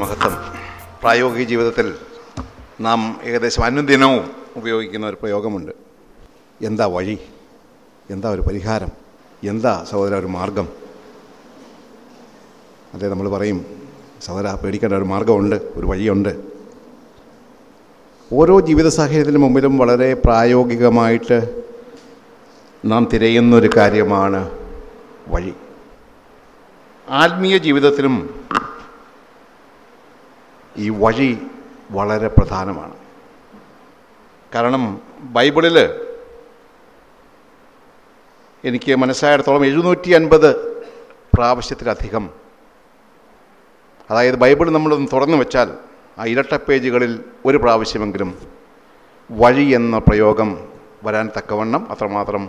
മഹത്വം. പ്രായോഗിക ജീവിതത്തിൽ നാം ഏകദേശം അനുദിനവും ഉപയോഗിക്കുന്ന ഒരു പ്രയോഗമുണ്ട്. എന്താ വഴി? എന്താ ഒരു പരിഹാരം? എന്താ സഹോദര ഒരു മാർഗം? അതെ നമ്മൾ പറയും സഹോദര പേടിക്കേണ്ട ഒരു മാർഗമുണ്ട് ഒരു വഴിയുണ്ട്. ഓരോ ജീവിത സാഹചര്യത്തിന് മുമ്പിലും വളരെ പ്രായോഗികമായിട്ട് നാം തിരയുന്നൊരു കാര്യമാണ് വഴി. ആത്മീയ ജീവിതത്തിലും ഈ വഴി വളരെ പ്രധാനമാണ്. കാരണം ബൈബിളിൽ എനിക്ക് മനസ്സായിടത്തോളം എഴുന്നൂറ്റി അൻപത് പ്രാവശ്യത്തിലധികം. അതായത് ബൈബിൾ നമ്മളൊന്ന് തുറന്നു വെച്ചാൽ ആ ഇരട്ട പേജുകളിൽ ഒരു പ്രാവശ്യമെങ്കിലും വഴി എന്ന പ്രയോഗം വരാൻ തക്കവണ്ണം അത്രമാത്രം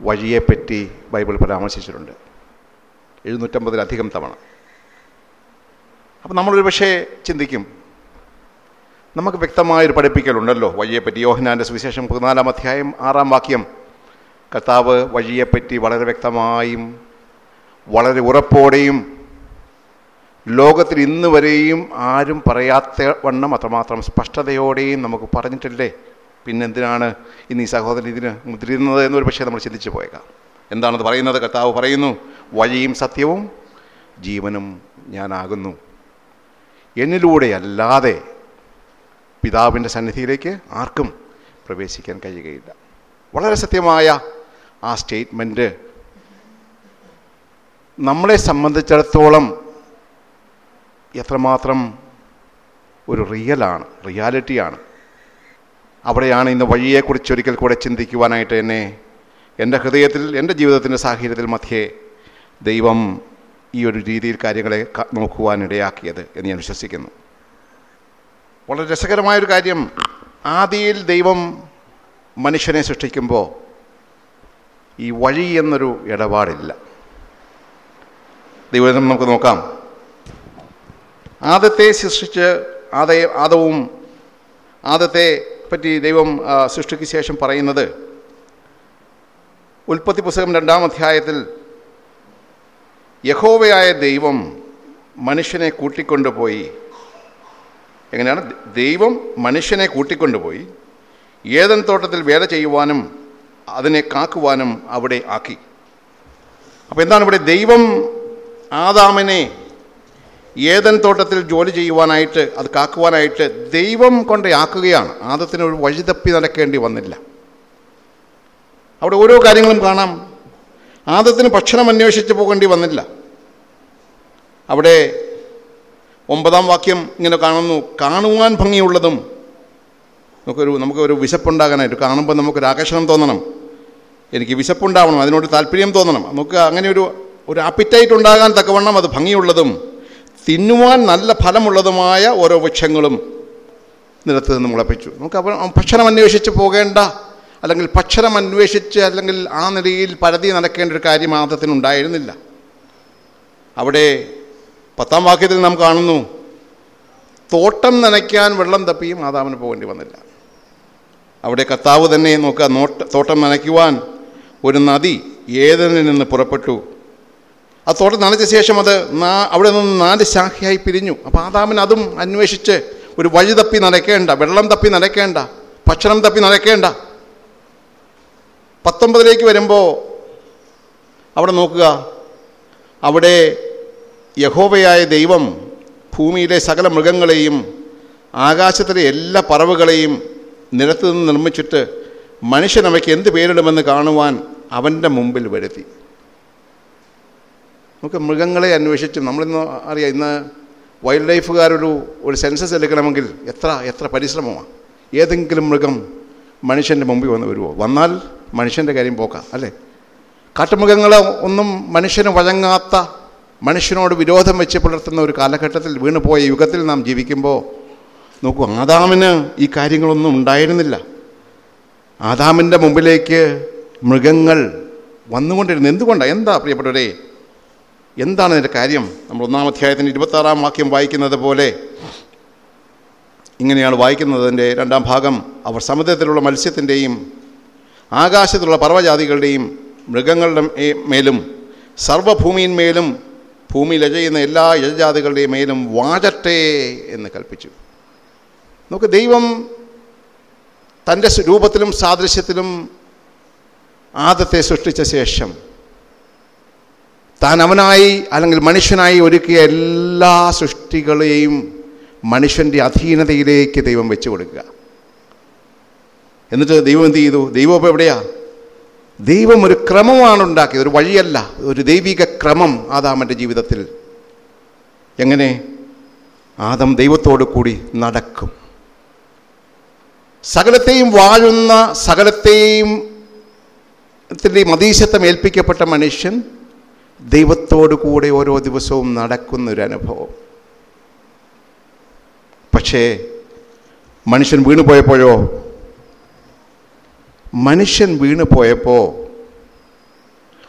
വഴിയെപ്പറ്റി ബൈബിൾ പരാമർശിച്ചിട്ടുണ്ട്. എഴുന്നൂറ്റമ്പതിലധികം തവണ. അപ്പം നമ്മളൊരു പക്ഷേ ചിന്തിക്കും. നമുക്ക് വ്യക്തമായൊരു പഠിപ്പിക്കലുണ്ടല്ലോ. വഴിയെപ്പറ്റി യോഹനാന്റെ സുവിശേഷം പതിനാലാം അധ്യായം ആറാം വാക്യം. കർത്താവ് വഴിയെപ്പറ്റി വളരെ വ്യക്തമായും വളരെ ഉറപ്പോടെയും ലോകത്തിൽ ഇന്ന് വരെയും ആരും പറയാത്ത വണ്ണം അത്രമാത്രം സ്പഷ്ടതയോടെയും നമുക്ക് പറഞ്ഞിട്ടില്ലേ? പിന്നെന്തിനാണ് ഇന്ന് ഈ സഹോദരൻ ഇതിന് മുതിരുന്നത് എന്നൊരു പക്ഷേ നമ്മൾ ചിന്തിച്ചു പോയേക്കാം. എന്താണത് പറയുന്നത്? കർത്താവ് പറയുന്നു വഴിയും സത്യവും ജീവനും ഞാനാകുന്നു. എന്നിലൂടെ അല്ലാതെ പിതാവിന്റെ സന്നിധിയിലേക്ക് ആർക്കും പ്രവേശിക്കാൻ കഴിയുകയില്ല. വളരെ സത്യമായ ആ സ്റ്റേറ്റ്മെന്റ് നമ്മളെ സംബന്ധിച്ചിടത്തോളം എത്രമാത്രം ഒരു റിയലാണ് റിയാലിറ്റിയാണ്. അവിടെയാണ് ഇന്ന് വഴിയെക്കുറിച്ച് ഒരിക്കൽ കൂടെ ചിന്തിക്കുവാനായിട്ട് എന്നെ എന്റെ ഹൃദയത്തിൽ എന്റെ ജീവിതത്തിന്റെ സാഹചര്യത്തിൽ മധ്യേ ദൈവം ഈ ഒരു രീതിയിൽ കാര്യങ്ങളെ നോക്കുവാനിടയാക്കിയത് എന്ന് ഞാൻ വിശ്വസിക്കുന്നു. വളരെ രസകരമായൊരു കാര്യം. ആദിയിൽ ദൈവം മനുഷ്യനെ സൃഷ്ടിക്കുമ്പോൾ ഈ വഴി എന്നൊരു ഇടപാടില്ല. ദൈവം നമുക്ക് നോക്കാം. ആദത്തെ സൃഷ്ടിച്ച് ആദയ ആദവും ആദത്തെ പറ്റി ദൈവം സൃഷ്ടിക്ക് ശേഷം പറയുന്നത് ഉൽപ്പത്തി പുസ്തകം രണ്ടാം അധ്യായത്തിൽ യഹോവയായ ദൈവം മനുഷ്യനെ കൂട്ടിക്കൊണ്ടുപോയി എങ്ങനെയാണ്? ദൈവം മനുഷ്യനെ കൂട്ടിക്കൊണ്ടുപോയി ഏതൻ തോട്ടത്തിൽ വേല ചെയ്യുവാനും അതിനെ കാക്കുവാനും അവിടെ ആക്കി. അപ്പോൾ എന്താണ് ഇവിടെ ദൈവം ആദാമിനെ ഏതൻ തോട്ടത്തിൽ ജോലി ചെയ്യുവാനായിട്ട് അത് കാക്കുവാനായിട്ട് ദൈവം കൊണ്ട് ആക്കുകയാണ്. ആദത്തിന് ഒരു വഴിതപ്പി നടക്കേണ്ടി വന്നില്ല. അവിടെ ഓരോ കാര്യങ്ങളും കാണാം. ആദത്തിന് ഭക്ഷണം അന്വേഷിച്ച് പോകേണ്ടി വന്നില്ല. അവിടെ ഒമ്പതാം വാക്യം ഇങ്ങനെ കാണുന്നു. കാണുവാൻ ഭംഗിയുള്ളതും നമുക്കൊരു നമുക്കൊരു വിശപ്പുണ്ടാകാനായിട്ട് കാണുമ്പോൾ നമുക്കൊരു ആകർഷണം തോന്നണം. എനിക്ക് വിശപ്പുണ്ടാവണം അതിനോട് താല്പര്യം തോന്നണം. നമുക്ക് അങ്ങനെ ഒരു ഒരു അപ്പിറ്റൈറ്റ് ഉണ്ടാകാൻ തക്കവണ്ണം അത് ഭംഗിയുള്ളതും തിന്നുവാൻ നല്ല ഫലമുള്ളതുമായ ഓരോ വൃക്ഷങ്ങളും നിരത്ത് നിന്ന് മുളപ്പിച്ചു നമുക്ക് അപ്പോൾ ഭക്ഷണം അന്വേഷിച്ച് പോകേണ്ട അല്ലെങ്കിൽ ഭക്ഷണം അന്വേഷിച്ച് അല്ലെങ്കിൽ ആ നിലയിൽ പരതി നടക്കേണ്ട ഒരു കാര്യം ആദത്തിനുണ്ടായിരുന്നില്ല. അവിടെ പത്താം വാക്യത്തിൽ നാം കാണുന്നു തോട്ടം നനയ്ക്കാൻ വെള്ളം തപ്പിയും മാതാവിന് പോകേണ്ടി വന്നില്ല. അവിടെ കർത്താവ് തന്നെ നോക്കുക നോട്ട തോട്ടം നനയ്ക്കുവാൻ ഒരു നദി ഏതനിൽ നിന്ന് പുറപ്പെട്ടു. ആ തോട്ടം നനച്ച ശേഷം അത് നാ അവിടെ നിന്ന് നാല് ശാഖയായി പിരിഞ്ഞു. അപ്പോൾ ആദാമിന് അതും അന്വേഷിച്ച് ഒരു വഴി തപ്പി നനയ്ക്കേണ്ട വെള്ളം തപ്പി നനയ്ക്കേണ്ട ഭക്ഷണം തപ്പി നനയ്ക്കേണ്ട. പത്തൊമ്പതിലേക്ക് വരുമ്പോൾ അവിടെ നോക്കുക അവിടെ യഹോവയായ ദൈവം ഭൂമിയിലെ സകല മൃഗങ്ങളെയും ആകാശത്തിലെ എല്ലാ പറവുകളെയും നിലത്ത് നിന്ന് നിർമ്മിച്ചിട്ട് മനുഷ്യൻ അവയ്ക്ക് എന്ത് പേരിടുമെന്ന് കാണുവാൻ അവന്റെ മുമ്പിൽ വരുത്തി. നമുക്ക് മൃഗങ്ങളെ അന്വേഷിച്ച് നമ്മളിന്ന് അറിയാം ഇന്ന് വൈൽഡ് ലൈഫുകാരൊരു ഒരു സെൻസസ് എടുക്കണമെങ്കിൽ എത്ര എത്ര പരിശ്രമമാണ്. ഏതെങ്കിലും മൃഗം മനുഷ്യന്റെ മുമ്പിൽ വന്ന് വരുമോ വന്നാൽ മനുഷ്യന്റെ കാര്യം പോക്കാം അല്ലേ? കാട്ടുമൃഗങ്ങളെ ഒന്നും മനുഷ്യന് വഴങ്ങാത്ത മനുഷ്യനോട് വിരോധം വെച്ച് പുലർത്തുന്ന ഒരു കാലഘട്ടത്തിൽ വീണുപോയ യുഗത്തിൽ നാം ജീവിക്കുമ്പോൾ നോക്കൂ ആദാമിന് ഈ കാര്യങ്ങളൊന്നും ഉണ്ടായിരുന്നില്ല. ആദാമിന്റെ മുമ്പിലേക്ക് മൃഗങ്ങൾ വന്നുകൊണ്ടിരുന്നു. എന്തുകൊണ്ടാണ് എന്താ പ്രിയപ്പെട്ടവരെ? എന്താണ് ഇതിന്റെ കാര്യം? നമ്മൾ ഒന്നാം അധ്യായത്തിന്റെ ഇരുപത്താറാം വാക്യം വായിക്കുന്നത് പോലെ ഇങ്ങനെയാണ് വായിക്കുന്നതിന്റെ രണ്ടാം ഭാഗം. അവർ സമുദ്രത്തിലുള്ള മത്സ്യത്തിന്റെയും ആകാശത്തുള്ള പർവജാതികളുടെയും മൃഗങ്ങളുടെ മേലും സർവഭൂമിയിന്മേലും ഭൂമിയിൽ ചെയ്യുന്ന എല്ലാ ഇഴജാതികളുടെയും മേലും വാഴട്ടെ എന്ന് കൽപ്പിച്ചു. നമുക്ക് ദൈവം തന്റെ രൂപത്തിലും സാദൃശ്യത്തിലും ആദത്തെ സൃഷ്ടിച്ച ശേഷം താൻ അവനായി അല്ലെങ്കിൽ മനുഷ്യനായി ഒരുക്കിയ എല്ലാ സൃഷ്ടികളെയും മനുഷ്യന്റെ അധീനതയിലേക്ക് ദൈവം വെച്ചു കൊടുക്കുക. എന്നിട്ട് ദൈവം എന്ത് ചെയ്തു? ദൈവം ഇപ്പോൾ എവിടെയാ? ദൈവം ഒരു ക്രമമാണ് ഉണ്ടാക്കിയത് ഒരു വഴിയല്ല ഒരു ദൈവിക ക്രമം ആദാമന്റെ ജീവിതത്തിൽ. എങ്ങനെ? ആദം ദൈവത്തോട് കൂടി നടക്കും. സകലത്തെയും വാഴുന്ന സകലത്തെയും മതീശത്വം ഏൽപ്പിക്കപ്പെട്ട മനുഷ്യൻ ദൈവത്തോടു കൂടെ ഓരോ ദിവസവും നടക്കുന്ന ഒരു അനുഭവം പക്ഷേ മനുഷ്യൻ വീണുപോയപ്പോഴോ മനുഷ്യൻ വീണുപോയപ്പോൾ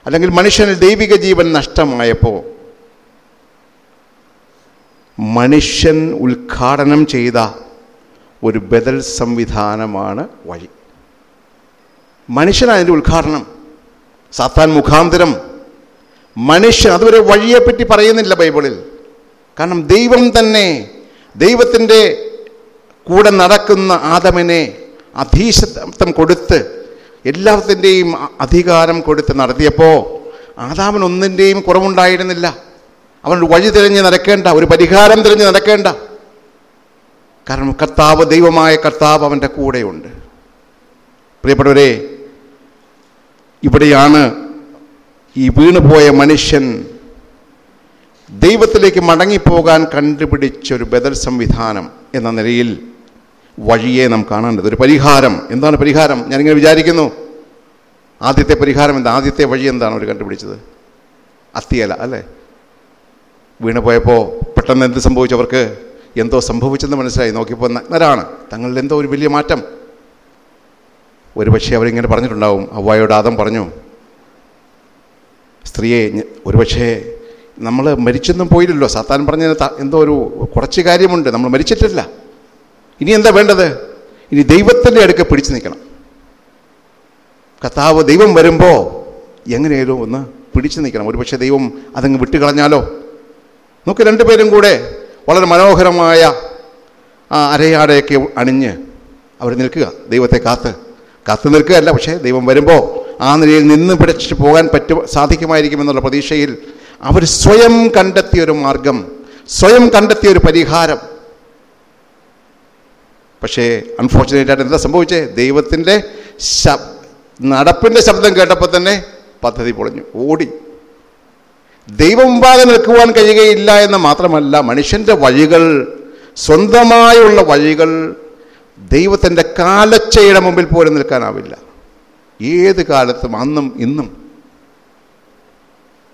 അല്ലെങ്കിൽ മനുഷ്യന് ദൈവിക ജീവൻ നഷ്ടമായപ്പോൾ മനുഷ്യൻ ഉദ്ഘാടനം ചെയ്ത ഒരു ബദൽ സംവിധാനമാണ് വഴി. മനുഷ്യൻ അതിന്റെ ഉദ്ഘാടനം. സാത്താൻ മുഖാന്തരം. മനുഷ്യൻ അതുവരെ വഴിയെപ്പറ്റി പറയുന്നില്ല ബൈബിളിൽ. കാരണം ദൈവം തന്നെ ദൈവത്തിന്റെ കൂടെ നടക്കുന്ന ആദമിനെ അധീശത്വം കൊടുത്ത് എല്ലാത്തിന്റെയും അധികാരം കൊടുത്ത് നടത്തിയപ്പോൾ ആദാമൻ ഒന്നിന്റെയും കുറവുണ്ടായിരുന്നില്ല. അവൻ വഴി തിരഞ്ഞ് നടക്കേണ്ട ഒരു പരിഹാരം തിരഞ്ഞ് നടക്കേണ്ട. കാരണം കർത്താവ് ദൈവമായ കർത്താവ് അവന്റെ കൂടെയുണ്ട്. പ്രിയപ്പെട്ടവരെ ഇവിടെയാണ് ഈ വീണുപോയ മനുഷ്യൻ ദൈവത്തിലേക്ക് മടങ്ങിപ്പോകാൻ കണ്ടുപിടിച്ചൊരു ബദൽ സംവിധാനം എന്ന നിലയിൽ വഴിയെ നാം കാണേണ്ടത്. ഒരു പരിഹാരം. എന്താണ് പരിഹാരം? ഞാനിങ്ങനെ വിചാരിക്കുന്നു. ആദ്യത്തെ പരിഹാരം എന്താ? ആദ്യത്തെ വഴി എന്താണ് അവർ കണ്ടുപിടിച്ചത്? അത്തിയല അല്ലേ? വീണുപോയപ്പോൾ പെട്ടെന്ന് എന്ത് സംഭവിച്ചവർക്ക് എന്തോ സംഭവിച്ചെന്ന് മനസ്സിലായി. നോക്കിയപ്പോൾ നഗ്നരാണ് തങ്ങളിൽ എന്തോ ഒരു വലിയ മാറ്റം. ഒരു പക്ഷേ അവരിങ്ങനെ പറഞ്ഞിട്ടുണ്ടാവും. അവ്വായോട് ആദം പറഞ്ഞു സ്ത്രീയെ ഒരു ഒരുപക്ഷേ നമ്മൾ മരിച്ചൊന്നും പോയില്ലല്ലോ. സാത്താൻ പറഞ്ഞതിന് എന്തോ ഒരു കുറച്ച് കാര്യമുണ്ട്. നമ്മൾ മരിച്ചിട്ടില്ല. ഇനി എന്താ വേണ്ടത്? ഇനി ദൈവത്തിന്റെ അടുക്ക പിടിച്ചു നിൽക്കണം. കർത്താവ് ദൈവം വരുമ്പോൾ എങ്ങനെയായാലും ഒന്ന് പിടിച്ചു നിൽക്കണം. ഒരുപക്ഷെ ദൈവം അതങ്ങ് വിട്ടുകളഞ്ഞാലോ? നമുക്ക് രണ്ടുപേരും കൂടെ വളരെ മനോഹരമായ ആ അരയാടയൊക്കെ അണിഞ്ഞ് അവർ നിൽക്കുക. ദൈവത്തെ കാത്ത്. കാത്തു നിൽക്കുകയല്ല പക്ഷേ ദൈവം വരുമ്പോൾ ആ നിലയിൽ നിന്ന് പിടിച്ച് പോകാൻ പറ്റും സാധിക്കുമായിരിക്കുമെന്നുള്ള പ്രതീക്ഷയിൽ അവർ സ്വയം കണ്ടെത്തിയൊരു മാർഗം സ്വയം കണ്ടെത്തിയൊരു പരിഹാരം. പക്ഷേ അൺഫോർച്ചുനേറ്റ് ആയിട്ട് എന്താ സംഭവിച്ചേ? ദൈവത്തിന്റെ ശബ് നടപ്പിന്റെ ശബ്ദം കേട്ടപ്പോൾ തന്നെ പദ്ധതി പൊളിഞ്ഞു ഓടി. ദൈവം മുമ്പാകെ നിൽക്കുവാൻ കഴിയുകയില്ല എന്ന് മാത്രമല്ല മനുഷ്യന്റെ വഴികൾ സ്വന്തമായുള്ള വഴികൾ ദൈവത്തിന്റെ കാലച്ചയുടെ മുമ്പിൽ പോലും നിൽക്കാനാവില്ല. ഏത് കാലത്തും അന്നും ഇന്നും.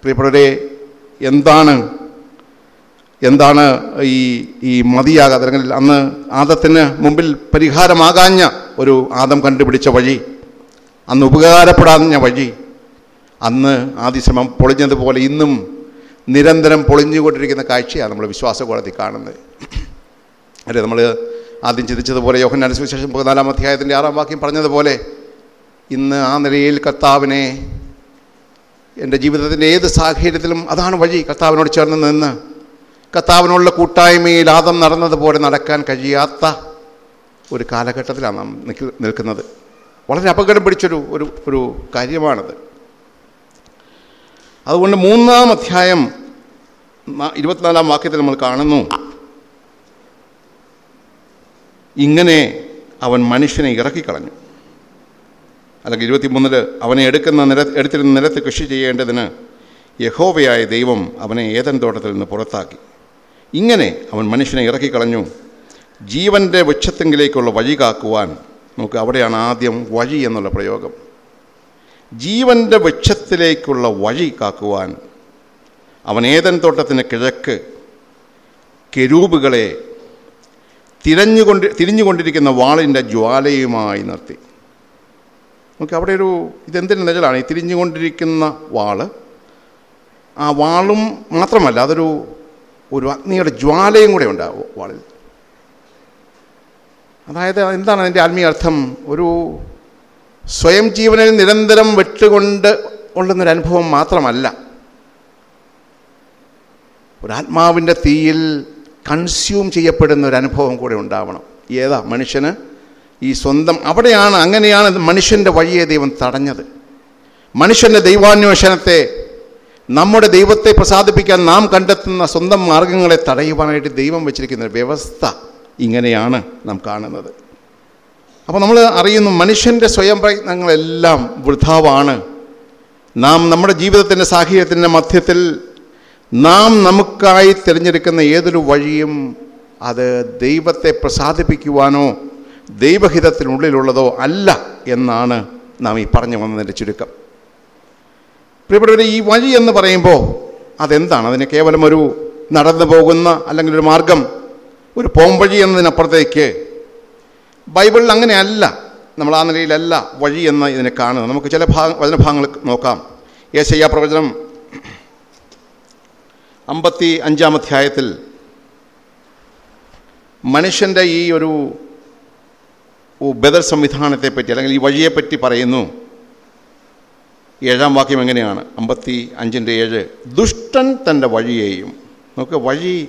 പ്രിയപ്പെട്ടവരെ എന്താണ് എന്താണ് ഈ ഈ മതിയാകാതെ അല്ലെങ്കിൽ അന്ന് ആദത്തിന് മുമ്പിൽ പരിഹാരമാകാഞ്ഞ ഒരു ആദം കണ്ടുപിടിച്ച വഴി അന്ന് ഉപകാരപ്പെടാഞ്ഞ വഴി അന്ന് ആദിശ്രമം പൊളിഞ്ഞതുപോലെ ഇന്നും നിരന്തരം പൊളിഞ്ഞുകൊണ്ടിരിക്കുന്ന കാഴ്ചയാണ് നമ്മൾ വിശ്വാസ കോടതി കാണുന്നത്. അല്ലെ നമ്മൾ ആദ്യം ചിന്തിച്ചതുപോലെ യോഹൻ സുവിശേഷം പതിനാലാം അധ്യായത്തിന്റെ ആറാം വാക്യം പറഞ്ഞതുപോലെ ഇന്ന് ആ നിലയിൽ കർത്താവിനെ എന്റെ ജീവിതത്തിന്റെ ഏത് സാഹചര്യത്തിലും അതാണ് വഴി കർത്താവിനോട് ചേർന്ന് നിന്ന് കർത്താവിനുള്ള കൂട്ടായ്മയിൽ ആദം നടന്നതുപോലെ നടക്കാൻ കഴിയാത്ത ഒരു കാലഘട്ടത്തിലാണ് നാം നിൽക്ക- നിൽക്കുന്നത്. വളരെ അപകടം പിടിച്ചൊരു ഒരു ഒരു കാര്യമാണത്. അതുകൊണ്ട് മൂന്നാം അധ്യായം ഇരുപത്തിനാലാം വാക്യത്തിൽ നമ്മൾ കാണുന്നു. ഇങ്ങനെ അവൻ മനുഷ്യനെ ഇറക്കിക്കളഞ്ഞു. അല്ലെങ്കിൽ ഇരുപത്തിമൂന്നിൽ അവനെ എടുക്കുന്ന നില എടുത്തിരുന്ന നിലത്ത് കൃഷി ചെയ്യേണ്ടതിന് യഹോവയായ ദൈവം അവനെ ഏതൻ തോട്ടത്തിൽ നിന്ന് പുറത്താക്കി. ഇങ്ങനെ അവൻ മനുഷ്യനെ ഇറക്കിക്കളഞ്ഞു. ജീവന്റെ വൃക്ഷത്തെങ്കിലേക്കുള്ള വഴി കാക്കുവാൻ നമുക്ക് അവിടെയാണ് ആദ്യം വഴി എന്നുള്ള പ്രയോഗം. ജീവന്റെ വൃക്ഷത്തിലേക്കുള്ള വഴി കാക്കുവാൻ അവൻ ഏതൻ തോട്ടത്തിന് കിഴക്ക് കെരൂബുകളെ തിരഞ്ഞുകൊണ്ട് തിരിഞ്ഞുകൊണ്ടിരിക്കുന്ന വാളിന്റെ ജ്വാലയുമായി നിർത്തി. നമുക്ക് അവിടെ ഒരു ഇതെന്തിനു നിഴലാണ്? ഈ തിരിഞ്ഞുകൊണ്ടിരിക്കുന്ന വാൾ. ആ വാളും മാത്രമല്ല അതൊരു ഒരു അഗ്നിയുടെ ജ്വാലയും കൂടെ ഉണ്ട് വാളിൽ. അതായത് എന്താണ് അതിന്റെ ആത്മീയ അർത്ഥം? ഒരു സ്വയം ജീവനിൽ നിരന്തരം വെട്ടുകൊണ്ട് കൊള്ളുന്നൊരു അനുഭവം മാത്രമല്ല. ഒരാത്മാവിന്റെ തീയിൽ കൺസ്യൂം ചെയ്യപ്പെടുന്ന ഒരു അനുഭവം കൂടെ ഉണ്ടാവണം. ഏതാ? മനുഷ്യന് ഈ സ്വന്തം അവിടെയാണ് അങ്ങനെയാണ് മനുഷ്യന്റെ വഴിയെ ദൈവം തടഞ്ഞത്. മനുഷ്യന്റെ ദൈവാന്വേഷണത്തെ നമ്മുടെ ദൈവത്തെ പ്രസാദിപ്പിക്കാൻ നാം കണ്ടെത്തുന്ന സ്വന്തം മാർഗങ്ങളെ തടയുവാനായിട്ട് ദൈവം വെച്ചിരിക്കുന്ന വ്യവസ്ഥ ഇങ്ങനെയാണ് നാം കാണുന്നത്. അപ്പോൾ നമ്മൾ അറിയുന്നു മനുഷ്യന്റെ സ്വയം പ്രയത്നങ്ങളെല്ലാം വൃഥാവാണ്. നാം നമ്മുടെ ജീവിതത്തിന്റെ സാഹചര്യത്തിന്റെ മധ്യത്തിൽ നാം നമുക്കായി തിരഞ്ഞെടുക്കുന്ന ഏതൊരു വഴിയും അത് ദൈവത്തെ പ്രസാദിപ്പിക്കുവാനോ ദൈവഹിതത്തിനുള്ളിലുള്ളതോ അല്ല എന്നാണ് നാം ഈ പറഞ്ഞു വന്നതിന്റെ ചുരുക്കം. പ്രിയപ്പെട്ടവരെ ഈ വഴി എന്ന് പറയുമ്പോൾ അതെന്താണ്? അതിന് കേവലം ഒരു നടന്നു പോകുന്ന അല്ലെങ്കിൽ ഒരു മാർഗം ഒരു പോംവഴി എന്നതിനപ്പുറത്തേക്ക് ബൈബിളിൽ അങ്ങനെയല്ല. നമ്മൾ ആ നിലയിലല്ല വഴി എന്ന് ഇതിനെ കാണുന്നത്. നമുക്ക് ചില ഭാഗ വചനഭാഗങ്ങൾ നോക്കാം. യേശയ്യ പ്രവചനം അമ്പത്തി അഞ്ചാം അധ്യായത്തിൽ മനുഷ്യന്റെ ഈ ഒരു ബദൽ സംവിധാനത്തെപ്പറ്റി അല്ലെങ്കിൽ ഈ വഴിയെപ്പറ്റി പറയുന്നു. ഏഴാം വാക്യം എങ്ങനെയാണ്? അമ്പത്തി അഞ്ചിന്റെ ഏഴ്. ദുഷ്ടൻ തന്റെ വഴിയെയും നമുക്ക് വഴി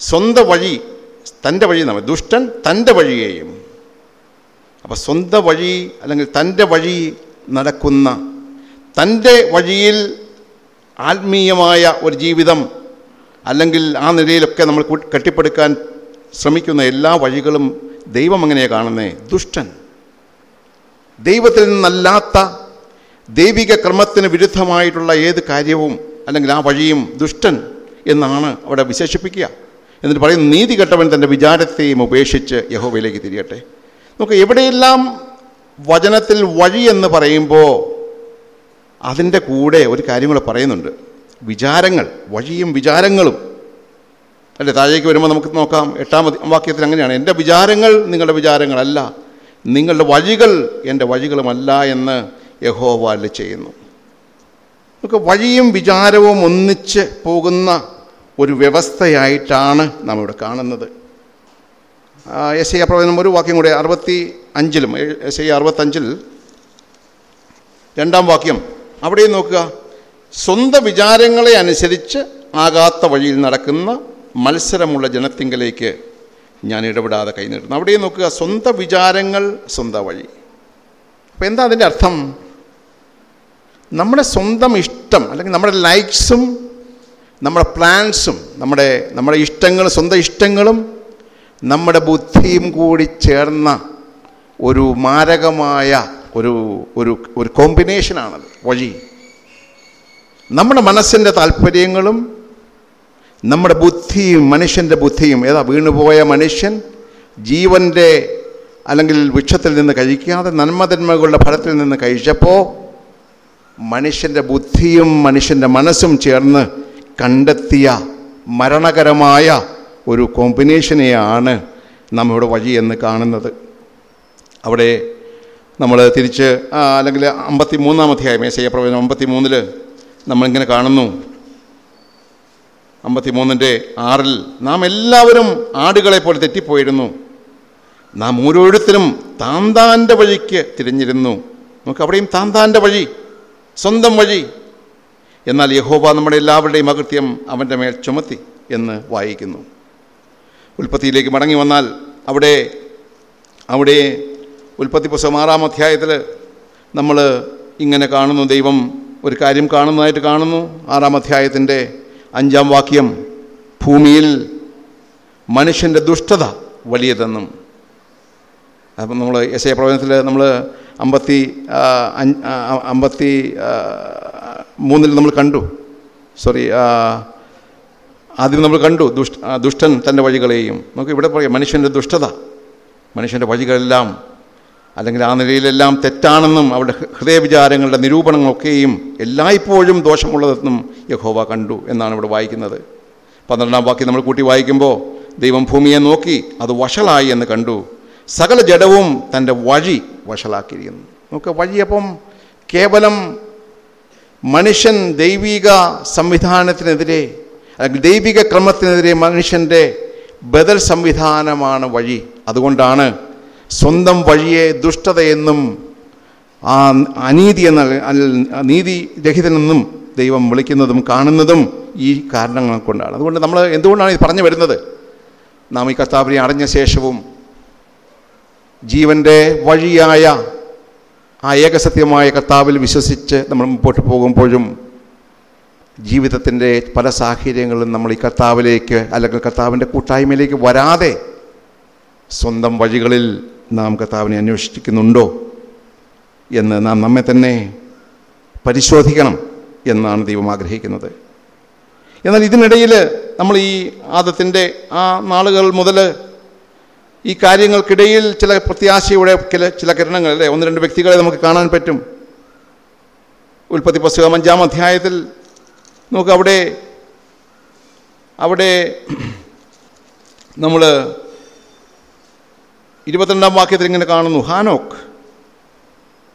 സ്വന്തം വഴി തന്റെ വഴി നമ്മൾ ദുഷ്ടൻ തന്റെ വഴിയെയും. അപ്പോൾ സ്വന്തം വഴി അല്ലെങ്കിൽ തന്റെ വഴി നടക്കുന്ന തന്റെ വഴിയിൽ ആത്മീയമായ ഒരു ജീവിതം അല്ലെങ്കിൽ ആ നിലയിലൊക്കെ നമ്മൾ കെട്ടിപ്പടുക്കാൻ ശ്രമിക്കുന്ന എല്ലാ വഴികളും ദൈവം എങ്ങനെയാണ് കാണുന്നത് ദുഷ്ടൻ. ദൈവത്തിൽ നിന്നല്ലാത്ത ദൈവിക ക്രമത്തിന് വിരുദ്ധമായിട്ടുള്ള ഏത് കാര്യവും അല്ലെങ്കിൽ ആ വഴിയും ദുഷ്ടൻ എന്നാണ് അവിടെ വിശേഷിപ്പിക്കുക. എന്നിട്ട് പറയും നീതി കെട്ടവൻ തന്റെ വിചാരത്തെയും ഉപേക്ഷിച്ച് യഹോവയിലേക്ക് തിരിയട്ടെ. നമുക്ക് എവിടെയെല്ലാം വചനത്തിൽ വഴി എന്ന് പറയുമ്പോൾ അതിന്റെ കൂടെ ഒരു കാര്യം കൂടെ പറയുന്നുണ്ട്. വിചാരങ്ങൾ വഴിയും വിചാരങ്ങളും. അല്ലെ താഴേക്ക് വരുമ്പോൾ നമുക്ക് നോക്കാം. എട്ടാം വാക്യത്തിൽ അങ്ങനെയാണ് എന്റെ വിചാരങ്ങൾ നിങ്ങളുടെ വിചാരങ്ങളല്ല നിങ്ങളുടെ വഴികൾ എന്റെ വഴികളുമല്ല എന്ന് യഹോവ അല്ല ചെയ്യുന്നു. നമുക്ക് വഴിയും വിചാരവും ഒന്നിച്ച് പോകുന്ന ഒരു വ്യവസ്ഥയായിട്ടാണ് നാം ഇവിടെ കാണുന്നത്. എസ് ഐ പ്രവചനം ഒരു വാക്യം കൂടെ അറുപത്തി അഞ്ചിലും എസ് ഐ അറുപത്തഞ്ചിൽ രണ്ടാം വാക്യം. അവിടെയും നോക്കുക. സ്വന്തം വിചാരങ്ങളെ അനുസരിച്ച് ആകാത്ത വഴിയിൽ നടക്കുന്ന മത്സരമുള്ള ജനത്തിങ്കലേക്ക് ഞാൻ ഇടപെടാതെ കൈ കൈനീട്ടുന്നു അവിടെയും നോക്കുക. സ്വന്തം വിചാരങ്ങൾ സ്വന്തം വഴി. അപ്പോൾ എന്താ അതിന്റെ അർത്ഥം? നമ്മുടെ സ്വന്തം ഇഷ്ടം അല്ലെങ്കിൽ നമ്മുടെ ലൈക്സും നമ്മുടെ പ്ലാൻസും നമ്മുടെ നമ്മുടെ ഇഷ്ടങ്ങളും സ്വന്തം ഇഷ്ടങ്ങളും നമ്മുടെ ബുദ്ധിയും കൂടി ചേർന്ന ഒരു മാരകമായ ഒരു ഒരു ഒരു കോമ്പിനേഷനാണത് വഴി. നമ്മുടെ മനസ്സിന്റെ താല്പര്യങ്ങളും നമ്മുടെ ബുദ്ധിയും മനുഷ്യന്റെ ബുദ്ധിയും ഏതാ വീണുപോയ മനുഷ്യൻ ജീവന്റെ അല്ലെങ്കിൽ വൃക്ഷത്തിൽ നിന്ന് കഴിക്കാതെ നന്മതന്മകളുടെ ഫലത്തിൽ നിന്ന് കഴിച്ചപ്പോൾ മനുഷ്യന്റെ ബുദ്ധിയും മനുഷ്യന്റെ മനസ്സും ചേർന്ന് കണ്ടെത്തിയ മരണകരമായ ഒരു കോമ്പിനേഷനെയാണ് നമ്മുടെ വഴി എന്ന് കാണുന്നത്. അവിടെ നമ്മൾ തിരിച്ച് അല്ലെങ്കിൽ അമ്പത്തി മൂന്നാം അധ്യായം ഏശയ്യ പ്രവചനം അമ്പത്തി മൂന്നിൽ നമ്മളിങ്ങനെ കാണുന്നു. അമ്പത്തി മൂന്നിന്റെ ആറിൽ നാം എല്ലാവരും ആടുകളെ പോലെ തെറ്റിപ്പോയിരുന്നു. നാം ഓരോരുത്തരും താന്താന്റെ വഴിക്ക് തിരിഞ്ഞിരുന്നു. നമുക്ക് അവിടെയും താന്താന്റെ വഴി സ്വന്തം വഴി. എന്നാൽ യഹോബ നമ്മുടെ എല്ലാവരുടെയും അകൃത്യം അവന്റെ മേൽ ചുമത്തി എന്ന് വായിക്കുന്നു. ഉൽപ്പത്തിയിലേക്ക് മടങ്ങി വന്നാൽ അവിടെ അവിടെ ഉൽപ്പത്തി പുസ്തകം ആറാം അധ്യായത്തിൽ നമ്മൾ ഇങ്ങനെ കാണുന്നു ദൈവം ഒരു കാര്യം കാണുന്നതായിട്ട് കാണുന്നു. ആറാം അധ്യായത്തിന്റെ അഞ്ചാം വാക്യം ഭൂമിയിൽ മനുഷ്യന്റെ ദുഷ്ടത വലിയതെന്നും. അപ്പം നമ്മൾ എസ് എ പ്രവചനത്തിൽ നമ്മൾ അമ്പത്തി അമ്പത്തി മൂന്നിൽ നമ്മൾ കണ്ടു. സോറി ആദ്യം നമ്മൾ കണ്ടു ദുഷ്ട ദുഷ്ടൻ തന്റെ വഴികളെയും. നമുക്ക് ഇവിടെ പറയാം മനുഷ്യന്റെ ദുഷ്ടത. മനുഷ്യന്റെ വഴികളെല്ലാം അല്ലെങ്കിൽ ആ നിലയിലെല്ലാം തെറ്റാണെന്നും അവരുടെ ഹൃദയവിചാരങ്ങളുടെ നിരൂപണങ്ങളൊക്കെയും എല്ലായ്പ്പോഴും ദോഷമുള്ളതെന്നും യഹോവ കണ്ടു എന്നാണ് ഇവിടെ വായിക്കുന്നത്. പന്ത്രണ്ടാം വാക്യം നമ്മൾ കൂട്ടി വായിക്കുമ്പോൾ ദൈവം ഭൂമിയെ നോക്കി അത് വഷളായി എന്ന് കണ്ടു. സകല ജഡവും തന്റെ വഴി വഷളാക്കിയിരിക്കുന്നു. നമുക്ക് വഴിയപ്പം കേവലം മനുഷ്യൻ ദൈവിക സംവിധാനത്തിനെതിരെ അല്ലെങ്കിൽ ദൈവിക ക്രമത്തിനെതിരെ മനുഷ്യന്റെ ബദൽ സംവിധാനമാണ് വഴി. അതുകൊണ്ടാണ് സ്വന്തം വഴിയെ ദുഷ്ടതയെന്നും ആ അനീതി എന്ന നീതി രഹിതനെന്നും ദൈവം വിളിക്കുന്നതും കാണുന്നതും ഈ കാരണങ്ങൾ കൊണ്ടാണ്. അതുകൊണ്ട് നമ്മൾ എന്തുകൊണ്ടാണ് ഇത് പറഞ്ഞു വരുന്നത്? നാം ഈ കർത്താവിനെ അടഞ്ഞ ശേഷവും ജീവന്റെ വഴിയായ ആ ഏകസത്യമായ കർത്താവിൽ വിശ്വസിച്ച് നമ്മൾ മുമ്പോട്ട് പോകുമ്പോഴും ജീവിതത്തിന്റെ പല സാഹചര്യങ്ങളിലും നമ്മൾ ഈ കർത്താവിലേക്ക് അല്ലെങ്കിൽ കർത്താവിന്റെ കൂട്ടായ്മയിലേക്ക് വരാതെ സ്വന്തം വഴികളിൽ നാം കർത്താവിനെ അന്വേഷിക്കുന്നുണ്ടോ എന്ന് നാം നമ്മെ തന്നെ പരിശോധിക്കണം എന്നാണ് ദൈവം ആഗ്രഹിക്കുന്നത്. എന്നാൽ ഇതിനിടയിൽ നമ്മൾ ഈ ആദത്തിന്റെ ആ നാളുകൾ മുതൽ ഈ കാര്യങ്ങൾക്കിടയിൽ ചില പ്രത്യാശയുടെ ചില കിരണങ്ങൾ അല്ലേ? ഒന്ന് രണ്ട് വ്യക്തികളെ നമുക്ക് കാണാൻ പറ്റും. ഉൽപ്പത്തി പുസ്തകം അഞ്ചാം അധ്യായത്തിൽ നമുക്ക് അവിടെ അവിടെ നമ്മൾ ഇരുപത്തിരണ്ടാം വാക്യത്തിൽ ഇങ്ങനെ കാണുന്നു ഹാനോക്ക്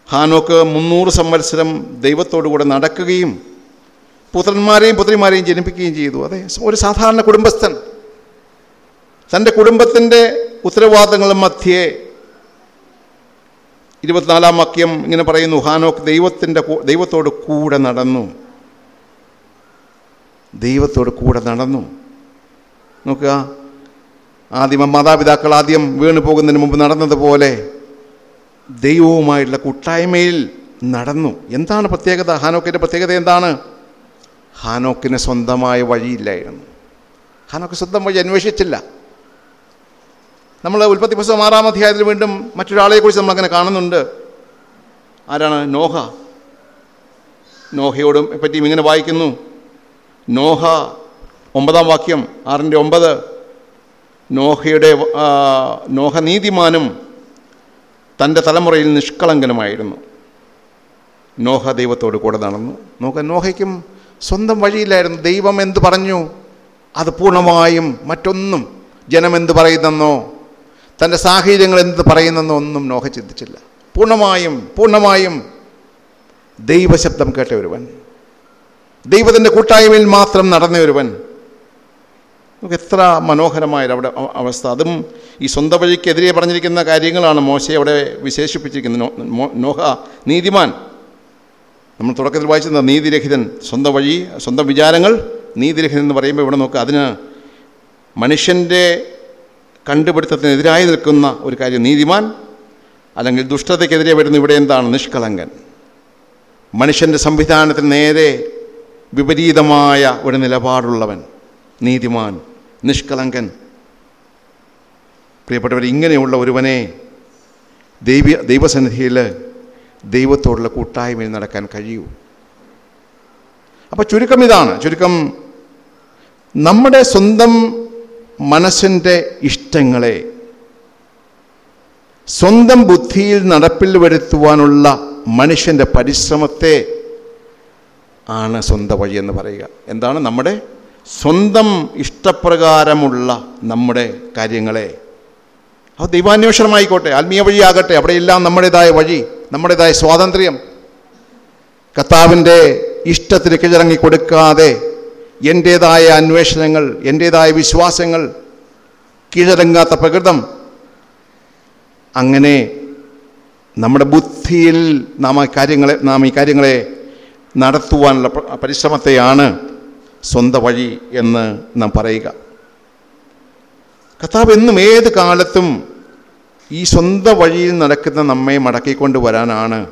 ഹാനോക്ക് മുന്നൂറ് സംവത്സരം ദൈവത്തോടുകൂടെ നടക്കുകയും പുത്രന്മാരെയും പുത്രിമാരെയും ജനിപ്പിക്കുകയും ചെയ്തു. അതെ ഒരു സാധാരണ കുടുംബസ്ഥൻ. തന്റെ കുടുംബത്തിന്റെ ഉത്തരവാദിത്തങ്ങളും മധ്യേ ഇരുപത്തിനാലാം വാക്യം ഇങ്ങനെ പറയുന്നു ഹാനോക്ക് ദൈവത്തിന്റെ ദൈവത്തോട് കൂടെ നടന്നു. ദൈവത്തോട് കൂടെ നടന്നു. നോക്കുക ആദ്യം മാതാപിതാക്കൾ ആദ്യം വീണു പോകുന്നതിന് മുമ്പ് നടന്നതുപോലെ ദൈവവുമായിട്ടുള്ള കൂട്ടായ്മയിൽ നടന്നു. എന്താണ് പ്രത്യേകത? ഹാനോക്കിന്റെ പ്രത്യേകത എന്താണ്? ഹാനോക്കിന് സ്വന്തമായ വഴിയില്ലായിരുന്നു. ഹാനോക്ക് സ്വന്തം വഴി അന്വേഷിച്ചില്ല. നമ്മൾ ഉൽപ്പത്തി പുസ്തകം ആറാം അധ്യായത്തിൽ വീണ്ടും മറ്റൊരാളെക്കുറിച്ച് നമ്മളങ്ങനെ കാണുന്നുണ്ട്. ആരാണ്? നോഹ. നോഹയോടും പറ്റിയും ഇങ്ങനെ വായിക്കുന്നു. നോഹ ഒമ്പതാം വാക്യം ആറിന്റെ ഒമ്പത്. നോഹയുടെ നോഹ നീതിമാനും തന്റെ തലമുറയിൽ നിഷ്കളങ്കനുമായിരുന്നു. നോഹ ദൈവത്തോട് കൂടെ നടന്നു. നോക്ക നോഹയ്ക്കും സ്വന്തം വഴിയില്ലായിരുന്നു. ദൈവം എന്ത് പറഞ്ഞു? അത് പൂർണമായും മറ്റൊന്നും ജനം എന്ത് പറയുന്നെന്നോ? തന്റെ സാഹചര്യങ്ങൾ എന്ത് പറയുന്നെന്നോ ഒന്നും നോഹ ചിന്തിച്ചില്ല. പൂർണമായും പൂർണമായും ദൈവശബ്ദം കേട്ട ഒരുവൻ. ദൈവത്തിന്റെ കൂട്ടായ്മയിൽ മാത്രം നടന്ന ഒരുവൻ. എത്ര മനോഹരമായ അവിടെ അവ- അവസ്ഥ. അതും ഈ സ്വന്തം വഴിക്കെതിരെ പറഞ്ഞിരിക്കുന്ന കാര്യങ്ങളാണ് മോശയെ അവിടെ വിശേഷിപ്പിച്ചിരിക്കുന്നത്. നോഹ നീതിമാൻ. നമ്മൾ തുടക്കത്തിൽ വായിച്ചത് നീതിരഹിതൻ. സ്വന്തം വഴി സ്വന്തം വിചാരങ്ങൾ നീതിരഹിതൻ എന്ന് പറയുമ്പോൾ ഇവിടെ നോക്കുക അതിന് മനുഷ്യന്റെ കണ്ടുപിടുത്തത്തിനെതിരായി നിൽക്കുന്ന ഒരു കാര്യം നീതിമാൻ അല്ലെങ്കിൽ ദുഷ്ടതയ്ക്കെതിരെ വരുന്ന ഇവിടെ എന്താണ്? നിഷ്കളങ്കൻ. മനുഷ്യന്റെ സംവിധാനത്തിന് നേരെ വിപരീതമായ ഒരു നിലപാടുള്ളവൻ നീതിമാൻ നിഷ്കളങ്കൻ. പ്രിയപ്പെട്ടവർ ഇങ്ങനെയുള്ള ഒരുവനെ ദൈവ ദൈവസന്നിധിയിൽ ദൈവത്തോടുള്ള കൂട്ടായ്മയിൽ നടക്കാൻ കഴിയൂ. അപ്പോൾ ചുരുക്കം ഇതാണ്. ചുരുക്കം നമ്മുടെ സ്വന്തം മനസ്സിന്റെ ഇഷ്ടങ്ങളെ സ്വന്തം ബുദ്ധിയിൽ നടപ്പിൽ വരുത്തുവാനുള്ള മനുഷ്യന്റെ പരിശ്രമത്തെ ആണ് സ്വന്തം വഴി എന്ന് പറയുക. എന്താണ് നമ്മുടെ സ്വന്തം ഇഷ്ടപ്രകാരമുള്ള നമ്മുടെ കാര്യങ്ങളെ. അത് ദൈവാന്വേഷണമായിക്കോട്ടെ ആത്മീയ വഴിയാകട്ടെ അവിടെയെല്ലാം നമ്മുടേതായ വഴി നമ്മുടേതായ സ്വാതന്ത്ര്യം. കർത്താവിന്റെ ഇഷ്ടത്തിന് കിഴറങ്ങി കൊടുക്കാതെ എന്റേതായ അന്വേഷണങ്ങൾ എന്റേതായ വിശ്വാസങ്ങൾ കീഴടങ്ങാത്ത പ്രകൃതം. അങ്ങനെ നമ്മുടെ ബുദ്ധിയിൽ നാം ആ കാര്യങ്ങളെ നാം ഈ കാര്യങ്ങളെ നടത്തുവാനുള്ള പ്ര- പരിശ്രമത്തെയാണ് സ്വന്തം വഴി എന്ന് നാം പറയുക. കർത്താവ് എന്നും ഏത് കാലത്തും ഈ സ്വന്തം വഴിയിൽ നടക്കുന്ന നമ്മെ മടക്കിക്കൊണ്ട് വരാനാണ്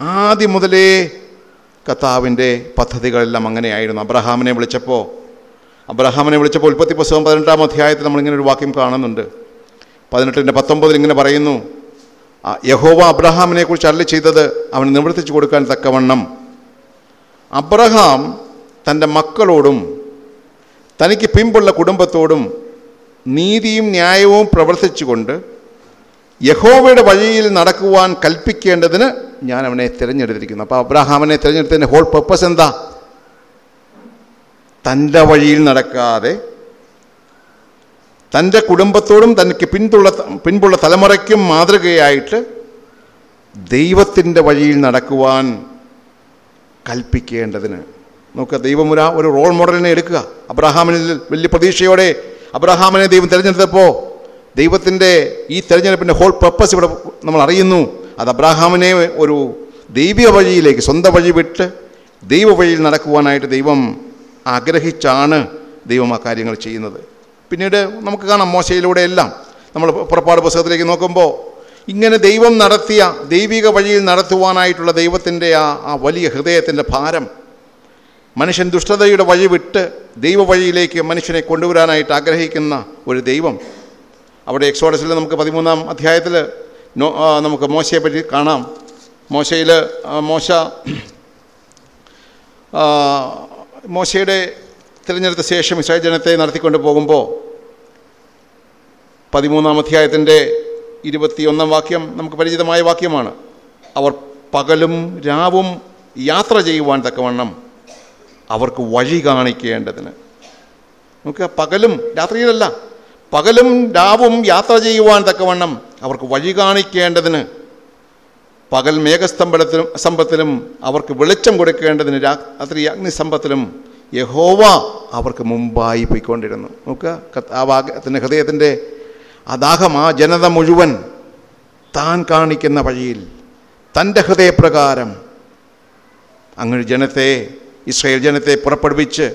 ആദ്യം മുതലേ കർത്താവിന്റെ പദ്ധതികളെല്ലാം അങ്ങനെയായിരുന്നു. അബ്രഹാമിനെ വിളിച്ചപ്പോൾ അബ്രഹാമിനെ വിളിച്ചപ്പോൾ ഉൽപ്പത്തി പുസ്തകം പതിനെട്ടാം അധ്യായത്തിൽ നമ്മളിങ്ങനെ ഒരു വാക്യം കാണുന്നുണ്ട്. പതിനെട്ടിന്റെ പത്തൊമ്പതിൽ ഇങ്ങനെ പറയുന്നു യഹോവ അബ്രഹാമിനെ കുറിച്ച് അല്ല ചെയ്തത് അവന് നിവർത്തിച്ചു കൊടുക്കാൻ തക്കവണ്ണം. അബ്രഹാം തന്റെ മക്കളോടും തനിക്ക് പിമ്പുള്ള കുടുംബത്തോടും നീതിയും ന്യായവും പ്രവർത്തിച്ചുകൊണ്ട് യഹോവയുടെ വഴിയിൽ നടക്കുവാൻ കൽപ്പിക്കേണ്ടതിന് ഞാൻ അവനെ തിരഞ്ഞെടുത്തിരിക്കുന്നു. അപ്പോൾ അബ്രഹാമിനെ തിരഞ്ഞെടുത്തതിന്റെ ഹോൾ പർപ്പസ് എന്താ? തന്റെ വഴിയിൽ നടക്കാതെ തന്റെ കുടുംബത്തോടും തനിക്ക് പിന്തുള്ള പിൻപുള്ള തലമുറയ്ക്കും മാതൃകയായിട്ട് ദൈവത്തിന്റെ വഴിയിൽ നടക്കുവാൻ കൽപ്പിക്കേണ്ടതിന്. നോക്കുക ദൈവം ഒരു ഒരു റോൾ മോഡലിനെ എടുക്കുക. അബ്രഹാമിനിൽ വലിയ പ്രതീക്ഷയോടെ അബ്രഹാമിനെ ദൈവം തിരഞ്ഞെടുത്തപ്പോൾ ദൈവത്തിന്റെ ഈ തിരഞ്ഞെടുപ്പിന്റെ ഹോൾ പർപ്പസ് ഇവിടെ നമ്മൾ അറിയുന്നു. അത് അബ്രാഹാമിനെ ഒരു ദൈവിക വഴിയിലേക്ക് സ്വന്തം വഴി വിട്ട് ദൈവ വഴിയിൽ നടക്കുവാനായിട്ട് ദൈവം ആഗ്രഹിച്ചാണ് ദൈവം ആ കാര്യങ്ങൾ ചെയ്യുന്നത്. പിന്നീട് നമുക്ക് കാണാം മോശയിലൂടെ എല്ലാം. നമ്മൾ പുറപ്പാട് പുസ്തകത്തിലേക്ക് നോക്കുമ്പോൾ ഇങ്ങനെ ദൈവം നടത്തിയ ദൈവിക വഴിയിൽ നടത്തുവാനായിട്ടുള്ള ദൈവത്തിന്റെ ആ ആ വലിയ ഹൃദയത്തിന്റെ ഭാരം മനുഷ്യൻ ദുഷ്ടതയുടെ വഴി വിട്ട് ദൈവ വഴിയിലേക്ക് മനുഷ്യനെ കൊണ്ടുവരാനായിട്ട് ആഗ്രഹിക്കുന്ന ഒരു ദൈവം. അവിടെ എക്സോഡസിൽ നമുക്ക് പതിമൂന്നാം അധ്യായത്തിൽ നമുക്ക് മോശയെ പറ്റി കാണാം. മോശയിൽ മോശ മോശയുടെ തിരഞ്ഞെടുത്ത ശേഷം ഇസ്രായേൽ ജനത്തെ നടത്തിക്കൊണ്ട് പോകുമ്പോൾ പതിമൂന്നാം അധ്യായത്തിന്റെ ഇരുപത്തിയൊന്നാം വാക്യം നമുക്ക് പരിചിതമായ വാക്യമാണ്. അവർ പകലും രാവും യാത്ര ചെയ്യുവാൻ തക്കവണ്ണം അവർക്ക് വഴി കാണിക്കേണ്ടതിന്. നമുക്ക് പകലും രാത്രിയിലല്ല പകലും രാവും യാത്ര ചെയ്യുവാൻ തക്കവണ്ണം അവർക്ക് വഴി കാണിക്കേണ്ടതിന് പകൽ മേഘസ്തംഭത്തിലും സ്തംഭത്തിലും അവർക്ക് വെളിച്ചം കൊടുക്കേണ്ടതിന് രാത്രി അഗ്നിസ്തംഭത്തിലും യഹോവ അവർക്ക് മുമ്പായി പോയിക്കൊണ്ടിരുന്നു. നോക്കുക ആ വാഗത്തിന്റെ ഹൃദയത്തിന്റെ ആ ആ ജനത മുഴുവൻ താൻ കാണിക്കുന്ന വഴിയിൽ തന്റെ ഹൃദയപ്രകാരം അങ്ങനെ ജനത്തെ ഇസ്രയേൽ ജനത്തെ പുറപ്പെടുവിച്ച്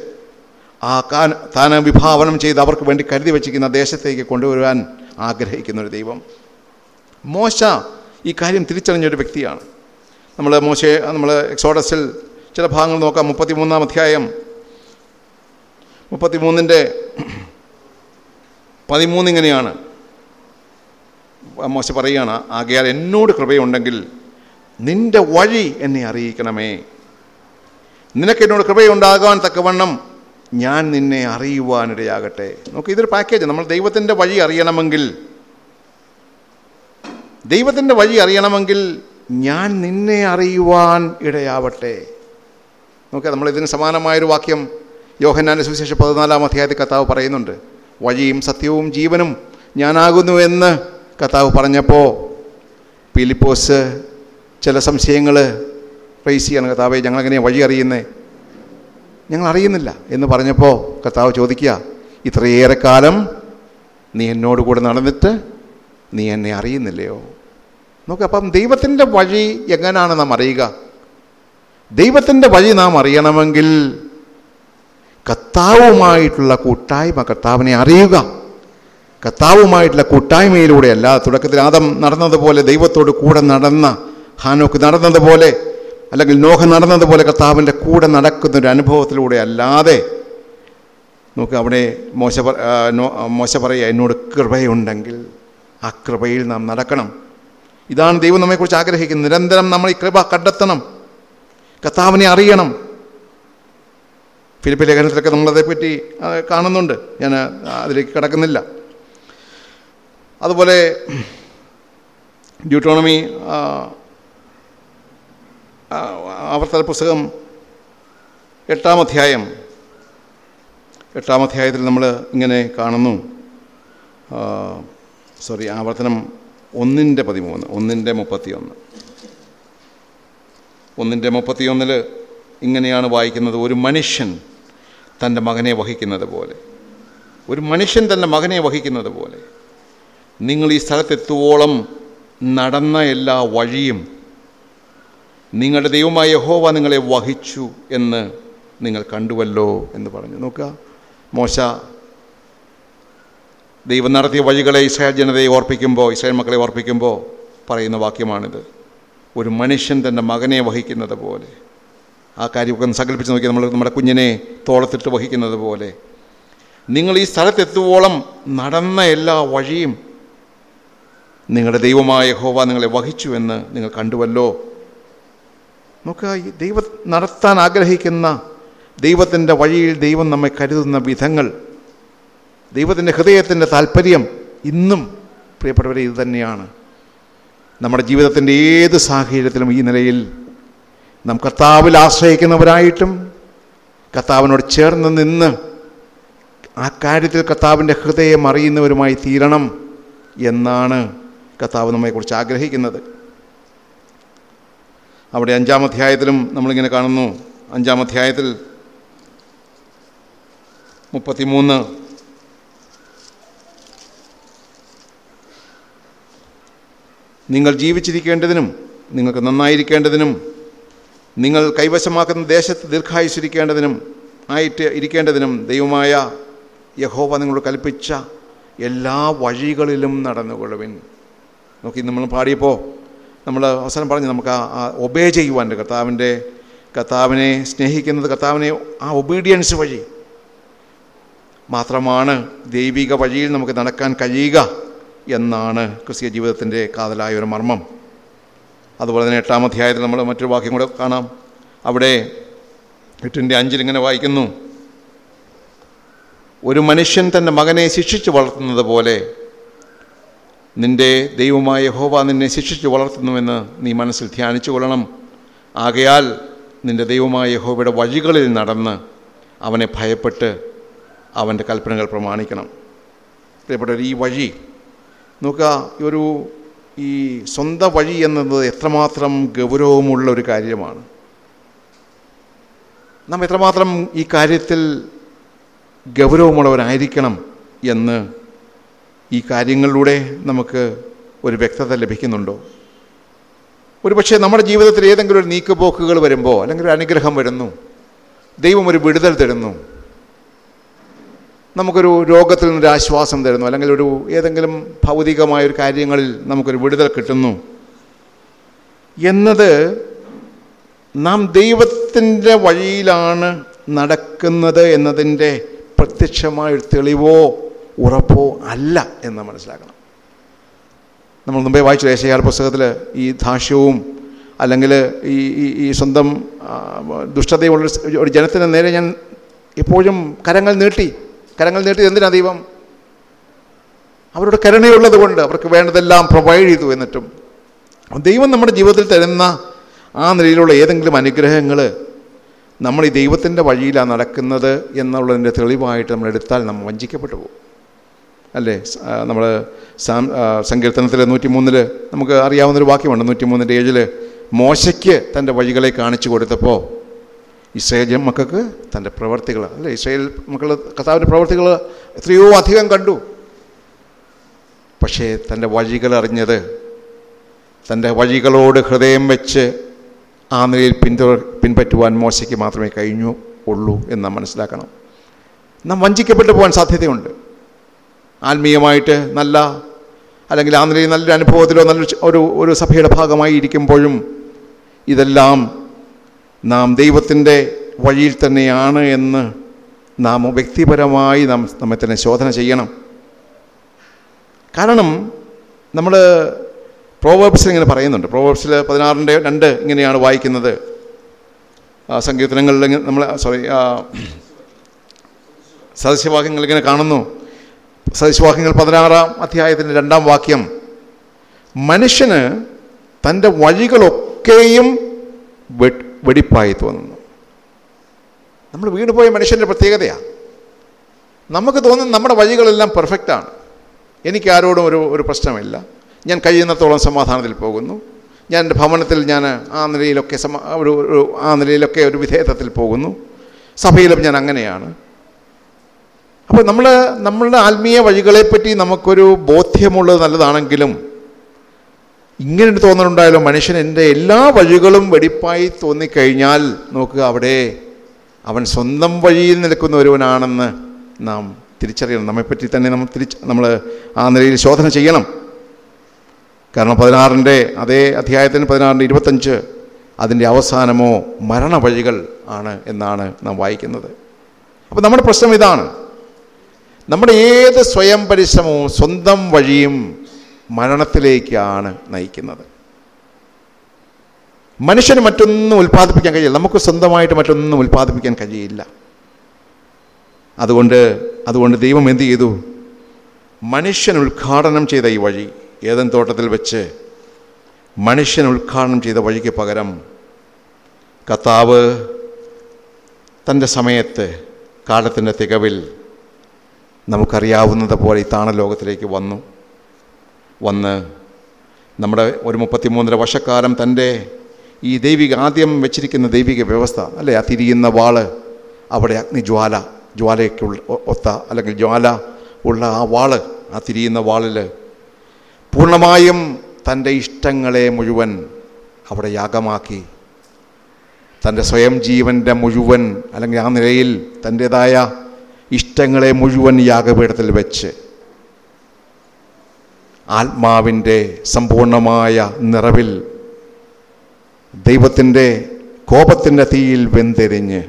ആ കാൻ താൻ വിഭാവനം ചെയ്ത് അവർക്ക് വേണ്ടി കരുതി വച്ചിരിക്കുന്ന ദേശത്തേക്ക് കൊണ്ടുവരുവാൻ ആഗ്രഹിക്കുന്നൊരു ദൈവം. മോശ ഈ കാര്യം തിരിച്ചറിഞ്ഞൊരു വ്യക്തിയാണ്. നമ്മൾ മോശയെ നമ്മൾ എക്സോഡസിൽ ചില ഭാഗങ്ങൾ നോക്കാം. മുപ്പത്തിമൂന്നാം അധ്യായം. മുപ്പത്തിമൂന്നിന്റെ മൂന്നിന്റെ ഇങ്ങനെയാണ് മോശ പറയുകയാണ് ആകയാൽ എന്നോട് കൃപയുണ്ടെങ്കിൽ നിന്റെ വഴി എന്നെ അറിയിക്കണമേ. നിനക്ക് എന്നോട് കൃപയുണ്ടാകാൻ തക്കവണ്ണം ഞാൻ നിന്നെ അറിയുവാനിടയാകട്ടെ. നോക്ക് ഇതൊരു പാക്കേജ് നമ്മൾ ദൈവത്തിന്റെ വഴി അറിയണമെങ്കിൽ ദൈവത്തിന്റെ വഴി അറിയണമെങ്കിൽ ഞാൻ നിന്നെ അറിയുവാൻ ഇടയാവട്ടെ. നോക്കുക നമ്മൾ ഇതിന് സമാനമായൊരു വാക്യം യോഹന്നാന്റെ സുവിശേഷം പതിനാലാം അധ്യായത്തിൽ കർത്താവ് പറയുന്നുണ്ട്. വഴിയും സത്യവും ജീവനും ഞാനാകുന്നു എന്ന് കർത്താവ് പറഞ്ഞപ്പോൾ പിലിപ്പോസ് ചില സംശയങ്ങൾ റേസ് ചെയ്യാണ്. കർത്താവെ ഞങ്ങളെങ്ങനെയാണ് വഴി അറിയുന്നേ? ഞങ്ങൾ അറിയുന്നില്ല എന്ന് പറഞ്ഞപ്പോൾ കർത്താവ് ചോദിക്കുക ഇത്രയേറെ കാലം നീ എന്നോട് കൂടെ നടന്നിട്ട് നീ എന്നെ അറിയുന്നില്ലയോ? നോക്ക് അപ്പം ദൈവത്തിന്റെ വഴി എങ്ങനെയാണ് നാം അറിയുക? ദൈവത്തിന്റെ വഴി നാം അറിയണമെങ്കിൽ കർത്താവുമായിട്ടുള്ള കൂട്ടായ്മ കർത്താവിനെ അറിയുക. കർത്താവുമായിട്ടുള്ള കൂട്ടായ്മയിലൂടെ അല്ല തുടക്കത്തിൽ ആദം നടന്നതുപോലെ ദൈവത്തോട് കൂടെ നടന്ന ഹാനോക്ക് നടന്നതുപോലെ അല്ലെങ്കിൽ നോഹ നടന്നതുപോലെ കർത്താവിന്റെ കൂടെ നടക്കുന്ന ഒരു അനുഭവത്തിലൂടെ അല്ലാതെ നോക്ക് അവിടെ മോശ മോശ പറയുക എന്നോട് കൃപയുണ്ടെങ്കിൽ ആ കൃപയിൽ നാം നടക്കണം. ഇതാണ് ദൈവം നമ്മെക്കുറിച്ച് ആഗ്രഹിക്കുന്നത്. നിരന്തരം നമ്മൾ ഈ കൃപ കണ്ടെത്തണം. കർത്താവിനെ അറിയണം. ഫിലിപ്പ് ലേഖനത്തിലൊക്കെ നമ്മളതേപ്പറ്റി കാണുന്നുണ്ട്. ഞാൻ അതിലേക്ക് കിടക്കുന്നില്ല. അതുപോലെ ഡ്യൂട്ടോണമി ആവർത്തന പുസ്തകം എട്ടാം അധ്യായം. എട്ടാം അധ്യായത്തിൽ നമ്മൾ ഇങ്ങനെ കാണുന്നു. സോറി ആവർത്തനം ഒന്നിന്റെ പതിമൂന്ന് ഒന്നിന്റെ മുപ്പത്തിയൊന്ന്. ഒന്നിന്റെ മുപ്പത്തിയൊന്നിൽ ഇങ്ങനെയാണ് വായിക്കുന്നത്. ഒരു മനുഷ്യൻ തന്റെ മകനെ വഹിക്കുന്നത് പോലെ. ഒരു മനുഷ്യൻ തന്റെ മകനെ വഹിക്കുന്നത് പോലെ. നിങ്ങൾ ഈ സ്ഥലത്തെത്തുവോളം നടന്ന എല്ലാ വഴിയും നിങ്ങളുടെ ദൈവമായ യഹോവ നിങ്ങളെ വഹിച്ചു എന്ന് നിങ്ങൾ കണ്ടുവല്ലോ എന്ന് പറഞ്ഞു. നോക്കുക. മോശ ദൈവം നടത്തിയ വഴികളെ ഇസ്രായേൽ ജനതയെ ഓർപ്പിക്കുമ്പോൾ ഇസ്രായേൽ മക്കളെ ഓർപ്പിക്കുമ്പോൾ പറയുന്ന വാക്യമാണിത്. ഒരു മനുഷ്യൻ തന്റെ മകനെ വഹിക്കുന്നത് പോലെ ആ കാര്യമൊക്കെ ഒന്ന് സങ്കല്പിച്ച് നോക്കി നമ്മൾ നമ്മുടെ കുഞ്ഞിനെ തോളത്തിട്ട് വഹിക്കുന്നത് പോലെ നിങ്ങൾ ഈ സ്ഥലത്തെത്തുവോളം നടന്ന എല്ലാ വഴിയും നിങ്ങളുടെ ദൈവമായ ഹോവ നിങ്ങളെ വഹിച്ചു എന്ന് നിങ്ങൾ കണ്ടുവല്ലോ. നമുക്ക് ഈ ദൈവം നടത്താൻ ആഗ്രഹിക്കുന്ന ദൈവത്തിന്റെ വഴിയിൽ ദൈവം നമ്മെ കരുതുന്ന വിധങ്ങൾ ദൈവത്തിന്റെ ഹൃദയത്തിന്റെ താല്പര്യം ഇന്നും പ്രിയപ്പെട്ടവരെ ഇത് തന്നെയാണ്. നമ്മുടെ ജീവിതത്തിന്റെ ഏത് സാഹചര്യത്തിലും ഈ നിലയിൽ നാം കർത്താവിൽ ആശ്രയിക്കുന്നവരായിട്ടും കർത്താവിനോട് ചേർന്ന് നിന്ന് ആ കാര്യത്തിൽ കർത്താവിന്റെ ഹൃദയം അറിയുന്നവരുമായി തീരണം എന്നാണ് കർത്താവ് നമ്മെക്കുറിച്ച് ആഗ്രഹിക്കുന്നത്. അവിടെ അഞ്ചാം അധ്യായത്തിലും നമ്മളിങ്ങനെ കാണുന്നു. അഞ്ചാം അധ്യായത്തിൽ മുപ്പത്തിമൂന്ന് നിങ്ങൾ ജീവിച്ചിരിക്കേണ്ടതിനും നിങ്ങൾക്ക് നന്നായിരിക്കേണ്ടതിനും നിങ്ങൾ കൈവശമാക്കുന്ന ദേശത്ത് ദീർഘായുസിരിക്കേണ്ടതിനും ആയിട്ട് ഇരിക്കേണ്ടതിനും ദൈവമായ യഹോവ നിങ്ങളോട് കൽപ്പിച്ച എല്ലാ വഴികളിലും നടന്നുകൊള്ളുവിൻ. നോക്കി നമ്മൾ പാടിയപ്പോൾ നമ്മൾ അവസാനം പറഞ്ഞ് നമുക്ക് ആ ഒബേ ചെയ്യുവാനുണ്ട് കർത്താവിന്റെ കർത്താവിനെ സ്നേഹിക്കുന്നത് കർത്താവിനെ ആ ഒബീഡിയൻസ് വഴി മാത്രമാണ് ദൈവിക വഴിയിൽ നമുക്ക് നടക്കാൻ കഴിയുക. എന്നാണ് ക്രിസ്തീയ ജീവിതത്തിന്റെ കാതലായ ഒരു മർമ്മം. അതുപോലെ തന്നെ എട്ടാം അധ്യായത്തിൽ നമ്മൾ മറ്റൊരു വാക്യം കൂടെ കാണാം. അവിടെ എട്ടിന്റെ അഞ്ചിലിങ്ങനെ വായിക്കുന്നു. ഒരു മനുഷ്യൻ തന്റെ മകനെ ശിക്ഷിച്ച് വളർത്തുന്നത് പോലെ നിന്റെ ദൈവമായ ഹോവ നിന്നെ ശിക്ഷിച്ച് വളർത്തുന്നുവെന്ന് നീ മനസ്സിൽ ധ്യാനിച്ചു കൊള്ളണം. ആകയാൽ നിന്റെ ദൈവമായ യഹോവയുടെ വഴികളിൽ നടന്ന് അവനെ ഭയപ്പെട്ട് അവന്റെ കൽപ്പനകൾ പ്രമാണിക്കണം. പ്രിയപ്പെട്ടവർ ഈ വഴി നോക്കുക ഒരു ഈ സ്വന്തം വഴി എന്നത് എത്രമാത്രം ഗൗരവമുള്ള ഒരു കാര്യമാണ്. നാം എത്രമാത്രം ഈ കാര്യത്തിൽ ഗൗരവമുള്ളവരായിരിക്കണം എന്ന് ഈ കാര്യങ്ങളിലൂടെ നമുക്ക് ഒരു വ്യക്തത ലഭിക്കുന്നുണ്ടോ? ഒരുപക്ഷെ നമ്മുടെ ജീവിതത്തിൽ ഏതെങ്കിലും ഒരു നീക്കുപോക്കുകൾ വരുമ്പോൾ അല്ലെങ്കിൽ ഒരു അനുഗ്രഹം വരുന്നു ദൈവം ഒരു വിടുതൽ തരുന്നു നമുക്കൊരു രോഗത്തിൽ നിന്നൊരു ആശ്വാസം തരുന്നു. അല്ലെങ്കിൽ ഒരു ഏതെങ്കിലും ഭൗതികമായ ഒരു കാര്യങ്ങളിൽ നമുക്കൊരു വിടുതൽ കിട്ടുന്നു. എന്നത് നാം ദൈവത്തിന്റെ വഴിയിലാണ് നടക്കുന്നത് എന്നതിന്റെ പ്രത്യക്ഷമായൊരു തെളിവോ ഉറപ്പോ അല്ല എന്ന് മനസ്സിലാക്കണം. നമ്മൾ മുമ്പേ വായിച്ചു. ഏശയാർ പുസ്തകത്തിൽ ഈ ധാഷ്യവും അല്ലെങ്കിൽ ഈ ഈ ഈ സ്വന്തം ദുഷ്ടതയുള്ള ഒരു ജനത്തിന് നേരെ ഞാൻ എപ്പോഴും കരങ്ങൾ നീട്ടി. കരങ്ങൾ നീട്ടി എന്തിനാ ദൈവം? അവരുടെ കരുണയുള്ളത് കൊണ്ട് അവർക്ക് വേണ്ടതെല്ലാം പ്രൊവൈഡ് ചെയ്തു എന്നിട്ടും. ദൈവം നമ്മുടെ ജീവിതത്തിൽ തരുന്ന ആ നിലയിലുള്ള ഏതെങ്കിലും അനുഗ്രഹങ്ങൾ നമ്മൾ ഈ ദൈവത്തിന്റെ വഴിയിലാണ് നടക്കുന്നത് എന്നുള്ളതിന്റെ തെളിവായിട്ട് നമ്മൾ എടുത്താൽ നമ്മൾ വഞ്ചിക്കപ്പെട്ടു പോകും. അല്ലേ? നമ്മൾ സാം നൂറ്റി മൂന്നിൽ നമുക്ക് അറിയാവുന്നൊരു വാക്യമുണ്ട്. നൂറ്റി മൂന്നിന്റെ ഏഴിൽ മോശയ്ക്ക് തന്റെ വഴികളെ കാണിച്ചു കൊടുത്തപ്പോൾ ഇസ്രയേൽ മക്കൾക്ക് തന്റെ പ്രവർത്തികൾ അല്ലേ? ഇസ്രയേൽ മക്കൾ കർത്താവിന്റെ പ്രവർത്തികൾ എത്രയോ അധികം കണ്ടു. പക്ഷേ തന്റെ വഴികൾ അറിഞ്ഞത് തന്റെ വഴികളോട് ഹൃദയം വെച്ച് ആ നിലയിൽ പിന്തു പിൻപറ്റുവാൻ മോശയ്ക്ക് മാത്രമേ കഴിഞ്ഞു ഉള്ളൂ എന്ന് നാം മനസ്സിലാക്കണം. നാം വഞ്ചിക്കപ്പെട്ടു പോകാൻ സാധ്യതയുണ്ട്. ആത്മീയമായിട്ട് നല്ല അല്ലെങ്കിൽ ആ നിലയിൽ നല്ലൊരു അനുഭവത്തിലോ നല്ലൊരു ഒരു ഒരു സഭയുടെ ഭാഗമായി ഇരിക്കുമ്പോഴും ഇതെല്ലാം നാം ദൈവത്തിന്റെ വഴിയിൽ തന്നെയാണ് എന്ന് നാം വ്യക്തിപരമായി നാം നമ്മെ തന്നെ ശോധന ചെയ്യണം. കാരണം നമ്മൾ പ്രോവേബ്സിൽ ഇങ്ങനെ പറയുന്നുണ്ട്. പ്രോവേബ്സിൽ പതിനാറിന്റെ രണ്ട് ഇങ്ങനെയാണ് വായിക്കുന്നത്. സങ്കീർത്തനങ്ങളിൽ നമ്മൾ സോറി സദസ്യവാക്യങ്ങൾ ഇങ്ങനെ കാണുന്നു. സദസ്യവാക്യങ്ങൾ പതിനാറാം അധ്യായത്തിന്റെ രണ്ടാം വാക്യം. മനുഷ്യന് തന്റെ വഴികളൊക്കെയും വെടിപ്പായി തോന്നുന്നു. നമ്മൾ വീണ് പോയ മനുഷ്യന്റെ പ്രത്യേകതയാണ് നമുക്ക് തോന്നുന്നു നമ്മുടെ വഴികളെല്ലാം പെർഫെക്റ്റാണ് എനിക്ക് ആരോടും ഒരു ഒരു പ്രശ്നമില്ല. ഞാൻ കഴിയുന്നിടത്തോളം സമാധാനത്തിൽ പോകുന്നു. ഞാൻ എന്റെ ഭവനത്തിൽ ഞാൻ ആ നിലയിലൊക്കെ ഒരു ആ നിലയിലൊക്കെ ഒരു വിധേയത്വത്തിൽ പോകുന്നു. സഭയിലും ഞാൻ അങ്ങനെയാണ്. അപ്പോൾ നമ്മൾ നമ്മളുടെ ആത്മീയ വഴികളെപ്പറ്റി നമുക്കൊരു ബോധ്യമുള്ളത് നല്ലതാണെങ്കിലും ഇങ്ങനെ തോന്നലുണ്ടായാലോ? മനുഷ്യൻ എന്റെ എല്ലാ വഴികളും വെടിപ്പായി തോന്നിക്കഴിഞ്ഞാൽ നോക്കുക അവിടെ അവൻ സ്വന്തം വഴിയിൽ നിൽക്കുന്ന ഒരുവനാണെന്ന് നാം തിരിച്ചറിയണം. നമ്മെപ്പറ്റി തന്നെ നമ്മൾ തിരിച്ച് നമ്മൾ ആ നിലയിൽ ശോധന ചെയ്യണം. കാരണം പതിനാറിന്റെ അതേ അധ്യായത്തിന് പതിനാറിന്റെ ഇരുപത്തഞ്ച് അതിന്റെ അവസാനമോ മരണ വഴികൾ ആണ് എന്നാണ് നാം വായിക്കുന്നത്. അപ്പോൾ നമ്മുടെ പ്രശ്നം ഇതാണ്. നമ്മുടെ ഏത് സ്വയം പരിശ്രമവും സ്വന്തം വഴിയും മരണത്തിലേക്കാണ് നയിക്കുന്നത്. മനുഷ്യന് മറ്റൊന്നും ഉൽപ്പാദിപ്പിക്കാൻ കഴിയില്ല. നമുക്ക് സ്വന്തമായിട്ട് മറ്റൊന്നും ഉൽപ്പാദിപ്പിക്കാൻ കഴിയില്ല. അതുകൊണ്ട് അതുകൊണ്ട് ദൈവം എന്തു ചെയ്തു? മനുഷ്യൻ ഉദ്ഘാടനം ചെയ്ത ഈ വഴി ഏതൻ തോട്ടത്തിൽ വെച്ച് മനുഷ്യൻ ഉദ്ഘാടനം ചെയ്ത വഴിക്ക് പകരം കർത്താവ് തന്റെ സമയത്ത് കാലത്തിന്റെ തികവിൽ നമുക്കറിയാവുന്നത് പോലെ ഈ താണ ലോകത്തിലേക്ക് വന്നു. വന്ന് നമ്മുടെ ഒരു മുപ്പത്തിമൂന്നര വർഷക്കാലം തന്റെ ഈ ദൈവിക ആദ്യം വെച്ചിരിക്കുന്ന ദൈവിക വ്യവസ്ഥ അല്ലേ? ആ തിരിയുന്ന വാൾ അവിടെ അഗ്നിജ്വാല ജ്വാലയൊക്കെ ഒത്ത അല്ലെങ്കിൽ ജ്വാല ഉള്ള ആ വാൾ ആ തിരിയുന്ന വാളിൽ പൂർണമായും തന്റെ ഇഷ്ടങ്ങളെ മുഴുവൻ അവിടെ യാഗമാക്കി. തന്റെ സ്വയം ജീവന്റെ മുഴുവൻ അല്ലെങ്കിൽ ആ നിലയിൽ തന്റേതായ ഇഷ്ടങ്ങളെ മുഴുവൻ യാഗപീഠത്തിൽ വെച്ച് ആത്മാവിന്റെ സമ്പൂർണമായ നിറവിൽ ദൈവത്തിന്റെ കോപത്തിന്റെ തീയിൽ വെന്തെരിഞ്ഞ്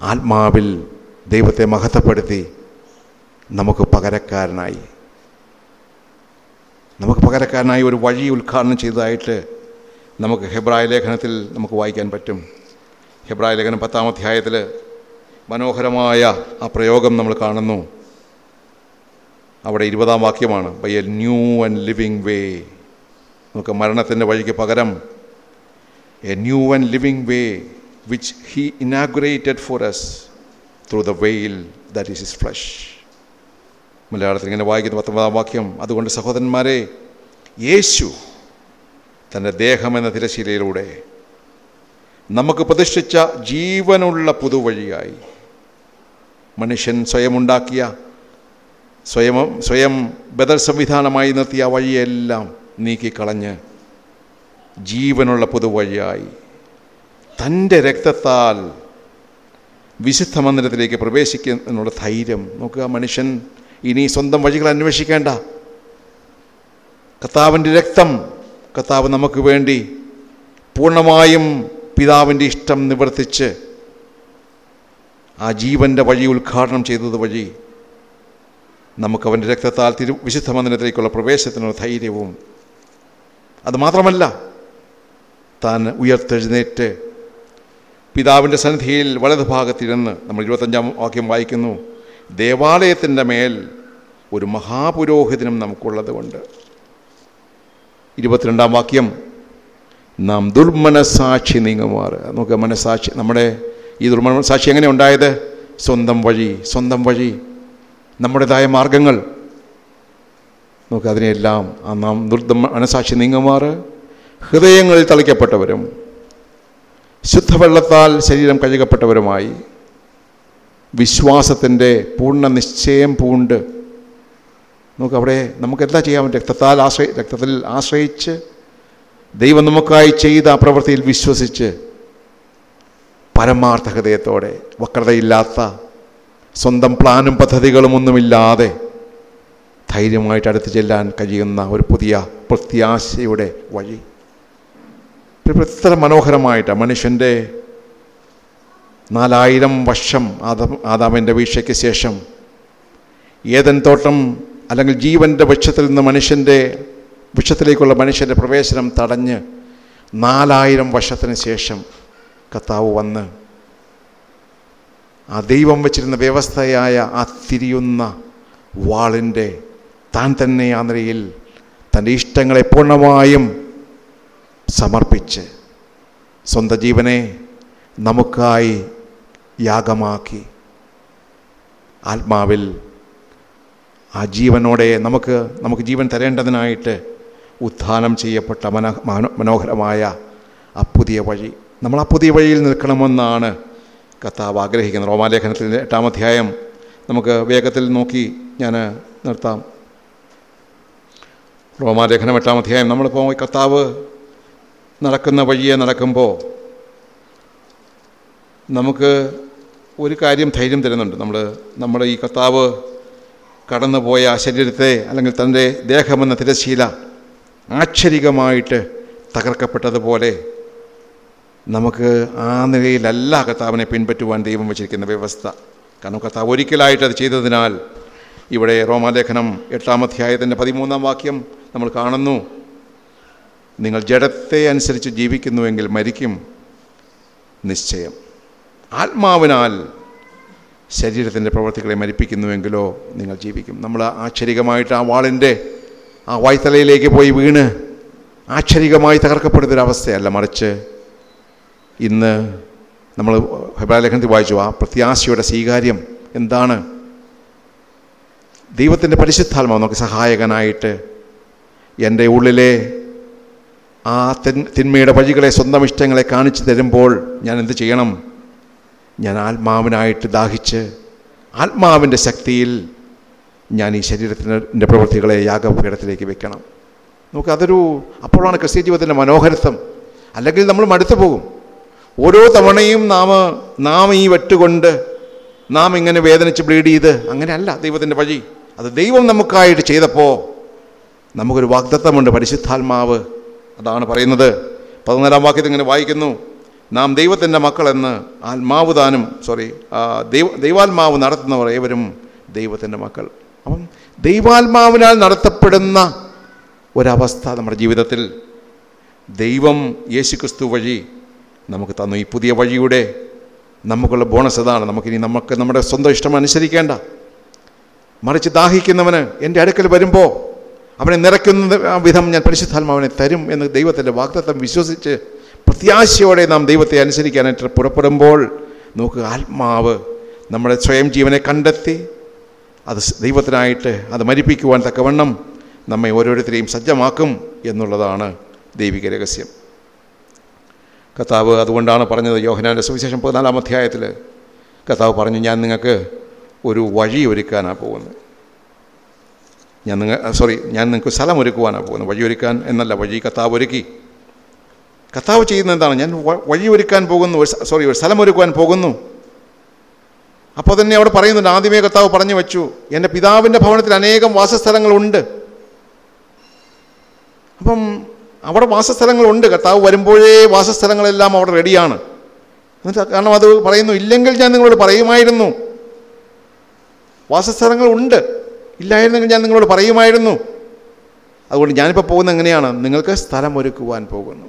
ആത്മാവിൽ ദൈവത്തെ മഹത്വപ്പെടുത്തി നമുക്ക് പകരക്കാരനായി. നമുക്ക് പകരക്കാരനായി ഒരു വഴി ഉദ്ഘാടനം ചെയ്തതായിട്ട് നമുക്ക് ഹെബ്രായ ലേഖനത്തിൽ നമുക്ക് വായിക്കാൻ പറ്റും. ഹെബ്രായ ലേഖനം പത്താം അധ്യായത്തിൽ മനോഹരമായ ആ പ്രയോഗം നമ്മൾ കാണുന്നു. അവിടെ ഇരുപതാം വാക്യമാണ് by a new and living way നമുക്ക് മരണത്തിന്റെ വഴിക്ക് പകരം a new and living way which he inaugurated for us through the veil that is is flesh മലയാളത്തിൽ ഇങ്ങനെ വായിക്കുന്ന പത്തൊമ്പതാം വാക്യം അതുകൊണ്ട് സഹോദരന്മാരെ യേശു തന്റെ എന്ന തിരശീലയിലൂടെ നമുക്ക് പ്രതിഷ്ഠിച്ച ജീവനുള്ള പുതുവഴിയായി മനുഷ്യൻ സ്വയം ഉണ്ടാക്കിയ സ്വയം സ്വയം ബദൽ സംവിധാനമായി നിർത്തിയ ആ വഴിയെല്ലാം നീക്കിക്കളഞ്ഞ് ജീവനുള്ള പുതുവഴിയായി. തന്റെ രക്തത്താൽ വിശുദ്ധ മന്ദിരത്തിലേക്ക് പ്രവേശിക്കുന്നതിനുള്ള ധൈര്യം. നോക്കുക മനുഷ്യൻ ഇനി സ്വന്തം വഴികൾ അന്വേഷിക്കേണ്ട. കർത്താവിന്റെ രക്തം കർത്താവ് നമുക്ക് വേണ്ടി പൂർണമായും പിതാവിന്റെ ഇഷ്ടം നിവർത്തിച്ച് ആ ജീവന്റെ വഴി ഉദ്ഘാടനം ചെയ്തത് വഴി നമുക്ക് അവന്റെ രക്തത്താൽ തിരു വിശുദ്ധ മന്ദിരത്തിലേക്കുള്ള പ്രവേശനത്തിനുള്ള ധൈര്യവും. അതുമാത്രമല്ല താൻ ഉയർത്തെഴുന്നേറ്റ് പിതാവിന്റെ സന്നിധിയിൽ വലതുഭാഗത്തിരുന്ന് നമ്മൾ ഇരുപത്തഞ്ചാം വാക്യം വായിക്കുന്നു ദേവാലയത്തിന്റെ മേൽ ഒരു മഹാപുരോഹിതനും നമുക്കുള്ളത് കൊണ്ട്. ഇരുപത്തിരണ്ടാം വാക്യം നാം ദുർമനസാക്ഷി നീങ്ങുമാറ് നമുക്ക് മനസാക്ഷി നമ്മുടെ ഈ ദുർമനസാക്ഷി എങ്ങനെ ഉണ്ടായത്? സ്വന്തം വഴി സ്വന്തം വഴി. നമ്മുടേതായ മാർഗങ്ങൾ. നമുക്ക് അതിനെല്ലാം നാം ദുർദ്ധ മനസാക്ഷി നീങ്ങുമാറ്. ഹൃദയങ്ങളിൽ തളിക്കപ്പെട്ടവരും ശുദ്ധവെള്ളത്താൽ ശരീരം കഴുകപ്പെട്ടവരുമായി വിശ്വാസത്തിന്റെ പൂർണ നിശ്ചയം പൂണ്ട് നമുക്ക് അവിടെ നമുക്ക് എന്താ ചെയ്യാൻ രക്തത്താൽ ആശ്രയി രക്തത്തിൽ ആശ്രയിച്ച് ദൈവം നമുക്കായി ചെയ്ത ആ പ്രവൃത്തിയിൽ വിശ്വസിച്ച് പരമാർത്ഥ ഹൃദയത്തോടെ വക്രതയില്ലാത്ത സ്വന്തം പ്ലാനും പദ്ധതികളും ഒന്നുമില്ലാതെ ധൈര്യമായിട്ട് അടുത്ത് ചെല്ലാൻ കഴിയുന്ന ഒരു പുതിയ പ്രത്യാശയുടെ വഴി. എത്ര മനോഹരമായിട്ട് മനുഷ്യന്റെ നാലായിരം വർഷം ആദം ആദാമിന്റെ വീഴ്ചയ്ക്ക് ശേഷം ഏതൻ തോട്ടം അല്ലെങ്കിൽ ജീവന്റെ വൃക്ഷത്തിൽ നിന്ന് മനുഷ്യന്റെ വൃക്ഷത്തിലേക്കുള്ള മനുഷ്യന്റെ പ്രവേശനം തടഞ്ഞ് നാലായിരം വർഷത്തിന് ശേഷം കത്താവ് വന്ന് ആ ദൈവം വച്ചിരുന്ന വ്യവസ്ഥയായ ആ തിരിയുന്ന വാളിന്റെ താൻ തന്നെ ആ നിലയിൽ തന്റെ ഇഷ്ടങ്ങളെ പൂർണമായും സമർപ്പിച്ച് സ്വന്തം ജീവനെ നമുക്കായി യാഗമാക്കി. ആത്മാവിൽ ആ ജീവനോടെ നമുക്ക് നമുക്ക് ജീവൻ തരേണ്ടതിനായിട്ട് ഉത്ഥാനം ചെയ്യപ്പെട്ട മന മനോഹരമായ ആ പുതിയ വഴി. നമ്മൾ ആ പുതിയ വഴിയിൽ നിൽക്കണമെന്നാണ് കർത്താവ് ആഗ്രഹിക്കുന്നത് റോമാലേഖനത്തിന്റെ എട്ടാം അധ്യായം നമുക്ക് വേഗത്തിൽ നോക്കി ഞാൻ നിർത്താം. റോമാലേഖനം എട്ടാം അധ്യായം. നമ്മളിപ്പോൾ കർത്താവ് നടക്കുന്ന വഴിയെ നടക്കുമ്പോൾ നമുക്ക് ഒരു കാര്യം ധൈര്യം തരുന്നുണ്ട്. നമ്മൾ നമ്മുടെ ഈ കർത്താവ് കടന്നുപോയ ആ ശരീരത്തെ അല്ലെങ്കിൽ തന്റെ ദേഹമെന്ന തിരശീല ആക്ഷരികമായിട്ട് തകർക്കപ്പെട്ടതുപോലെ നമുക്ക് ആ നിലയിലല്ല കർത്താവിനെ പിൻപറ്റുവാൻ ദൈവം വെച്ചിരിക്കുന്ന വ്യവസ്ഥ. കാരണം കർത്താവ് ഒരിക്കലായിട്ട് അത് ചെയ്തതിനാൽ ഇവിടെ റോമാലേഖനം എട്ടാം അധ്യായത്തിന്റെ പതിമൂന്നാം വാക്യം നമ്മൾ കാണുന്നു. നിങ്ങൾ ജഡത്തെ അനുസരിച്ച് ജീവിക്കുന്നുവെങ്കിൽ മരിക്കും നിശ്ചയം. ആത്മാവിനാൽ ശരീരത്തിന്റെ പ്രവർത്തികളെ മരിപ്പിക്കുന്നുവെങ്കിലോ നിങ്ങൾ ജീവിക്കും. നമ്മൾ ആക്ഷരികമായിട്ട് ആ വാളിന്റെ ആ വായ്ത്തലയിലേക്ക് പോയി വീണ് ആക്ഷരികമായി തകർക്കപ്പെടുന്നൊരവസ്ഥയല്ല മറിച്ച് ഇന്ന് നമ്മൾ ഹെബ്രാലേഖനത്തിൽ വായിച്ചു ആ പ്രത്യാശയുടെ സ്വീകാര്യം എന്താണ്? ദൈവത്തിന്റെ പരിശുദ്ധാത്മാവ് നമുക്ക് സഹായകനായിട്ട് എന്റെ ഉള്ളിലെ ആ തിൻ തിന്മയുടെ വഴികളെ സ്വന്തം ഇഷ്ടങ്ങളെ കാണിച്ചു തരുമ്പോൾ ഞാൻ എന്ത് ചെയ്യണം? ഞാൻ ആത്മാവിനായിട്ട് ദാഹിച്ച് ആത്മാവിന്റെ ശക്തിയിൽ ഞാൻ ഈ ശരീരത്തിന്റെ പ്രവൃത്തികളെ യാഗപീഠത്തിലേക്ക് വെക്കണം. നമുക്ക് അതൊരു അപ്പോഴാണ് ക്രിസ്ത്യ ജീവിതത്തിന്റെ മനോഹരത്വം. അല്ലെങ്കിൽ നമ്മൾ മടുത്തു പോകും. ഓരോ തവണയും നാം നാം ഈ വെട്ടുകൊണ്ട് നാം ഇങ്ങനെ വേദനിച്ച് ബ്ലീഡ് ചെയ്ത് അങ്ങനെയല്ല ദൈവത്തിന്റെ വഴി. അത് ദൈവം നമുക്കായിട്ട് ചെയ്തപ്പോൾ നമുക്കൊരു വാഗ്ദത്തമുണ്ട് പരിശുദ്ധാത്മാവ്. അതാണ് പറയുന്നത്. പതിനാലാം വാക്യത്തിൽ ഇങ്ങനെ വായിക്കുന്നു. നാം ദൈവത്തിന്റെ മക്കളെന്ന് ആത്മാവ് താനും സോറി ദൈവ ദൈവാത്മാവ് നടത്തുന്നവർ ഏവരും ദൈവത്തിന്റെ മക്കൾ. അപ്പം ദൈവാത്മാവിനാൽ നടത്തപ്പെടുന്ന ഒരവസ്ഥ നമ്മുടെ ജീവിതത്തിൽ. ദൈവം യേശുക്രിസ്തു വഴി നമുക്ക് തന്നു ഈ പുതിയ വഴിയുടെ നമുക്കുള്ള ബോണസ് അതാണ്. നമുക്കിനി നമുക്ക് നമ്മുടെ സ്വന്തം ഇഷ്ടം അനുസരിക്കേണ്ട. മറിച്ച് ദാഹിക്കുന്നവന് എന്റെ അടുക്കൽ വരുമ്പോൾ അവനെ നിറയ്ക്കുന്ന വിധം ഞാൻ പരിശുദ്ധാത്മാവിനെ തരും എന്ന് ദൈവത്തിന്റെ വാഗ്ദത്തം വിശ്വസിച്ച് പ്രത്യാശയോടെ നാം ദൈവത്തെ അനുസരിക്കാനായിട്ട് പുറപ്പെടുമ്പോൾ നോക്കുക ആത്മാവ് നമ്മുടെ സ്വയം ജീവനെ കണ്ടെത്തി അത് ദൈവത്തിനായിട്ട് അത് മരിപ്പിക്കുവാൻ തക്കവണ്ണം നമ്മെ ഓരോരുത്തരെയും സജ്ജമാക്കും എന്നുള്ളതാണ് ദൈവിക രഹസ്യം. കർത്താവ് അതുകൊണ്ടാണ് പറഞ്ഞത് യോഹനാന്റെ സുവിശേഷം പതിനാലാം അധ്യായത്തിൽ കർത്താവ് പറഞ്ഞു ഞാൻ നിങ്ങൾക്ക് ഒരു വഴി ഒരുക്കാനാണ് പോകുന്നത്. ഞാൻ നിങ്ങൾ സോറി ഞാൻ നിങ്ങൾക്ക് സ്ഥലം ഒരുക്കുവാനാണ് പോകുന്നത്. വഴി ഒരുക്കാൻ എന്നല്ല വഴി കർത്താവ് ഒരുക്കി. കർത്താവ് ചെയ്യുന്നത് എന്താണ്? ഞാൻ വഴി ഒരുക്കാൻ പോകുന്നു സോറി ഒരു സ്ഥലം ഒരുക്കുവാൻ പോകുന്നു. അപ്പോൾ തന്നെ അവിടെ പറയുന്നുണ്ട് ആദ്യമേ കർത്താവ് പറഞ്ഞു വെച്ചു എന്റെ പിതാവിന്റെ ഭവനത്തിൽ അനേകം വാസസ്ഥലങ്ങളുണ്ട്. അപ്പം അവിടെ വാസസ്ഥലങ്ങളുണ്ട്. കർത്താവ് വരുമ്പോഴേ വാസസ്ഥലങ്ങളെല്ലാം അവിടെ റെഡിയാണ്. എന്നിട്ട് കാരണം അത് പറയുന്നു ഇല്ലെങ്കിൽ ഞാൻ നിങ്ങളോട് പറയുമായിരുന്നു. വാസസ്ഥലങ്ങളുണ്ട്. ഇല്ലായിരുന്നെങ്കിൽ ഞാൻ നിങ്ങളോട് പറയുമായിരുന്നു. അതുകൊണ്ട് ഞാനിപ്പോൾ പോകുന്നത് എങ്ങനെയാണ്? നിങ്ങൾക്ക് സ്ഥലം ഒരുക്കുവാൻ പോകുന്നു.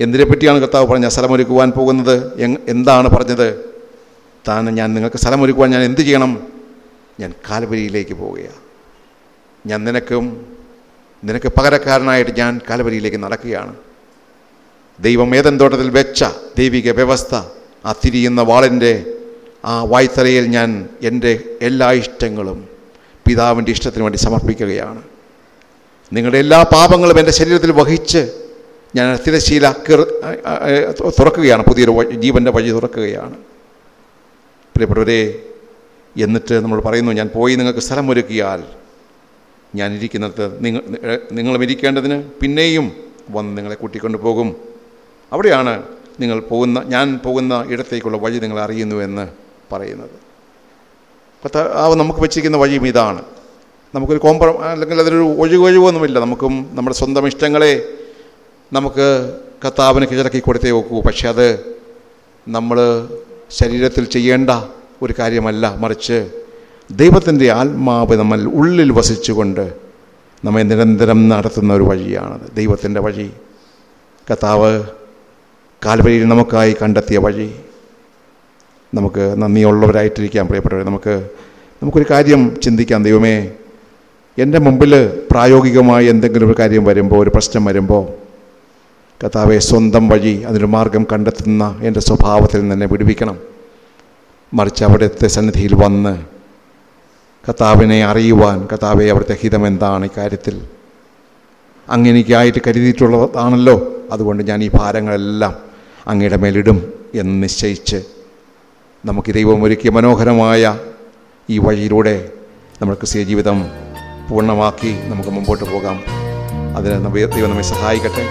എന്തിനെ പറ്റിയാണ് കർത്താവ് പറഞ്ഞ സ്ഥലം ഒരുക്കുവാൻ പോകുന്നത്? എന്താണ് പറഞ്ഞത്? താൻ ഞാൻ നിങ്ങൾക്ക് സ്ഥലം ഒരുക്കുവാൻ ഞാൻ എന്ത് ചെയ്യണം? ഞാൻ കാൽവരിയിലേക്ക് പോവുകയാണ്. ഞാൻ നിനക്കും നിനക്ക് പകരക്കാരനായിട്ട് ഞാൻ കാലവരിയിലേക്ക് നടക്കുകയാണ്. ദൈവം ഏതൻ തോട്ടത്തിൽ വെച്ച ദൈവിക വ്യവസ്ഥ ആ തിരിയുന്ന വാളിന്റെ ആ വായ്ത്തലയിൽ ഞാൻ എന്റെ എല്ലാ ഇഷ്ടങ്ങളും പിതാവിന്റെ ഇഷ്ടത്തിന് വേണ്ടി സമർപ്പിക്കുകയാണ്. നിങ്ങളുടെ എല്ലാ പാപങ്ങളും എന്റെ ശരീരത്തിൽ വഹിച്ച് ഞാൻ തിരശീല തുറക്കുകയാണ്. പുതിയൊരു ജീവന്റെ വഴി തുറക്കുകയാണ്. പ്രിയപ്പെട്ടവരെ എന്നിട്ട് നമ്മൾ പറയുന്നു ഞാൻ പോയി നിങ്ങൾക്ക് സ്ഥലം ഒരുക്കിയാൽ നിങ്ങൾ നിങ്ങളും ഇരിക്കേണ്ടതിന് പിന്നെയും വന്ന് നിങ്ങളെ കൂട്ടിക്കൊണ്ടു പോകും. അവിടെയാണ് നിങ്ങൾ പോകുന്ന ഞാൻ പോകുന്ന ഇടത്തേക്കുള്ള വഴി നിങ്ങൾ അറിയുന്നുവെന്ന് പറയുന്നത്. കർത്താവ് നമുക്ക് വെച്ചിരിക്കുന്ന വഴിയും ഇതാണ്. നമുക്കൊരു കോംപ്ര അല്ലെങ്കിൽ അതിലൊരു ഒഴികൊഴിവൊന്നുമില്ല നമുക്കും നമ്മുടെ സ്വന്തം ഇഷ്ടങ്ങളെ നമുക്ക് കർത്താവിന് കീഴടക്കി കൊടുത്തേ നോക്കൂ പക്ഷെ അത് നമ്മൾ ശരീരത്തിൽ ചെയ്യേണ്ട ഒരു കാര്യമല്ല. മറിച്ച് ദൈവത്തിന്റെ ആത്മാവ് നമ്മൾ ഉള്ളിൽ വസിച്ചുകൊണ്ട് നമ്മെ നിരന്തരം നടത്തുന്ന ഒരു വഴിയാണത്. ദൈവത്തിന്റെ വഴി. കർത്താവ് കാൽവരിയിൽ നമുക്കായി കണ്ടെത്തിയ വഴി. നമുക്ക് നന്ദിയുള്ളവരായിട്ടിരിക്കാം പ്രിയപ്പെട്ടവർ നമുക്ക് നമുക്കൊരു കാര്യം ചിന്തിക്കാം. ദൈവമേ എന്റെ മുമ്പിൽ പ്രായോഗികമായി എന്തെങ്കിലും ഒരു കാര്യം വരുമ്പോൾ ഒരു പ്രശ്നം വരുമ്പോൾ കഥാവെ സ്വന്തം വഴി അതിനൊരു മാർഗം കണ്ടെത്തുന്ന എന്റെ സ്വഭാവത്തിൽ നിന്നെ വിടുവിക്കണം. മറിച്ച് അവിടുത്തെ സന്നിധിയിൽ വന്ന് കഥാവിനെ അറിയുവാൻ കർത്താവെ അവിടുത്തെ ഹിതം എന്താണ് ഇക്കാര്യത്തിൽ? അങ്ങനെയൊക്കെയായിട്ട് കരുതിയിട്ടുള്ളതാണല്ലോ. അതുകൊണ്ട് ഞാൻ ഈ ഭാരങ്ങളെല്ലാം അങ്ങയുടെ മേലിടും എന്ന് നിശ്ചയിച്ച് നമുക്ക് ദൈവം ഒരുക്കിയ മനോഹരമായ ഈ വഴിയിലൂടെ നമ്മുടെ ക്രിസ്തീയ ജീവിതം പൂർണമാക്കി നമുക്ക് മുമ്പോട്ട് പോകാം. അതിന് ദൈവം നമ്മെ സഹായിക്കട്ടെ.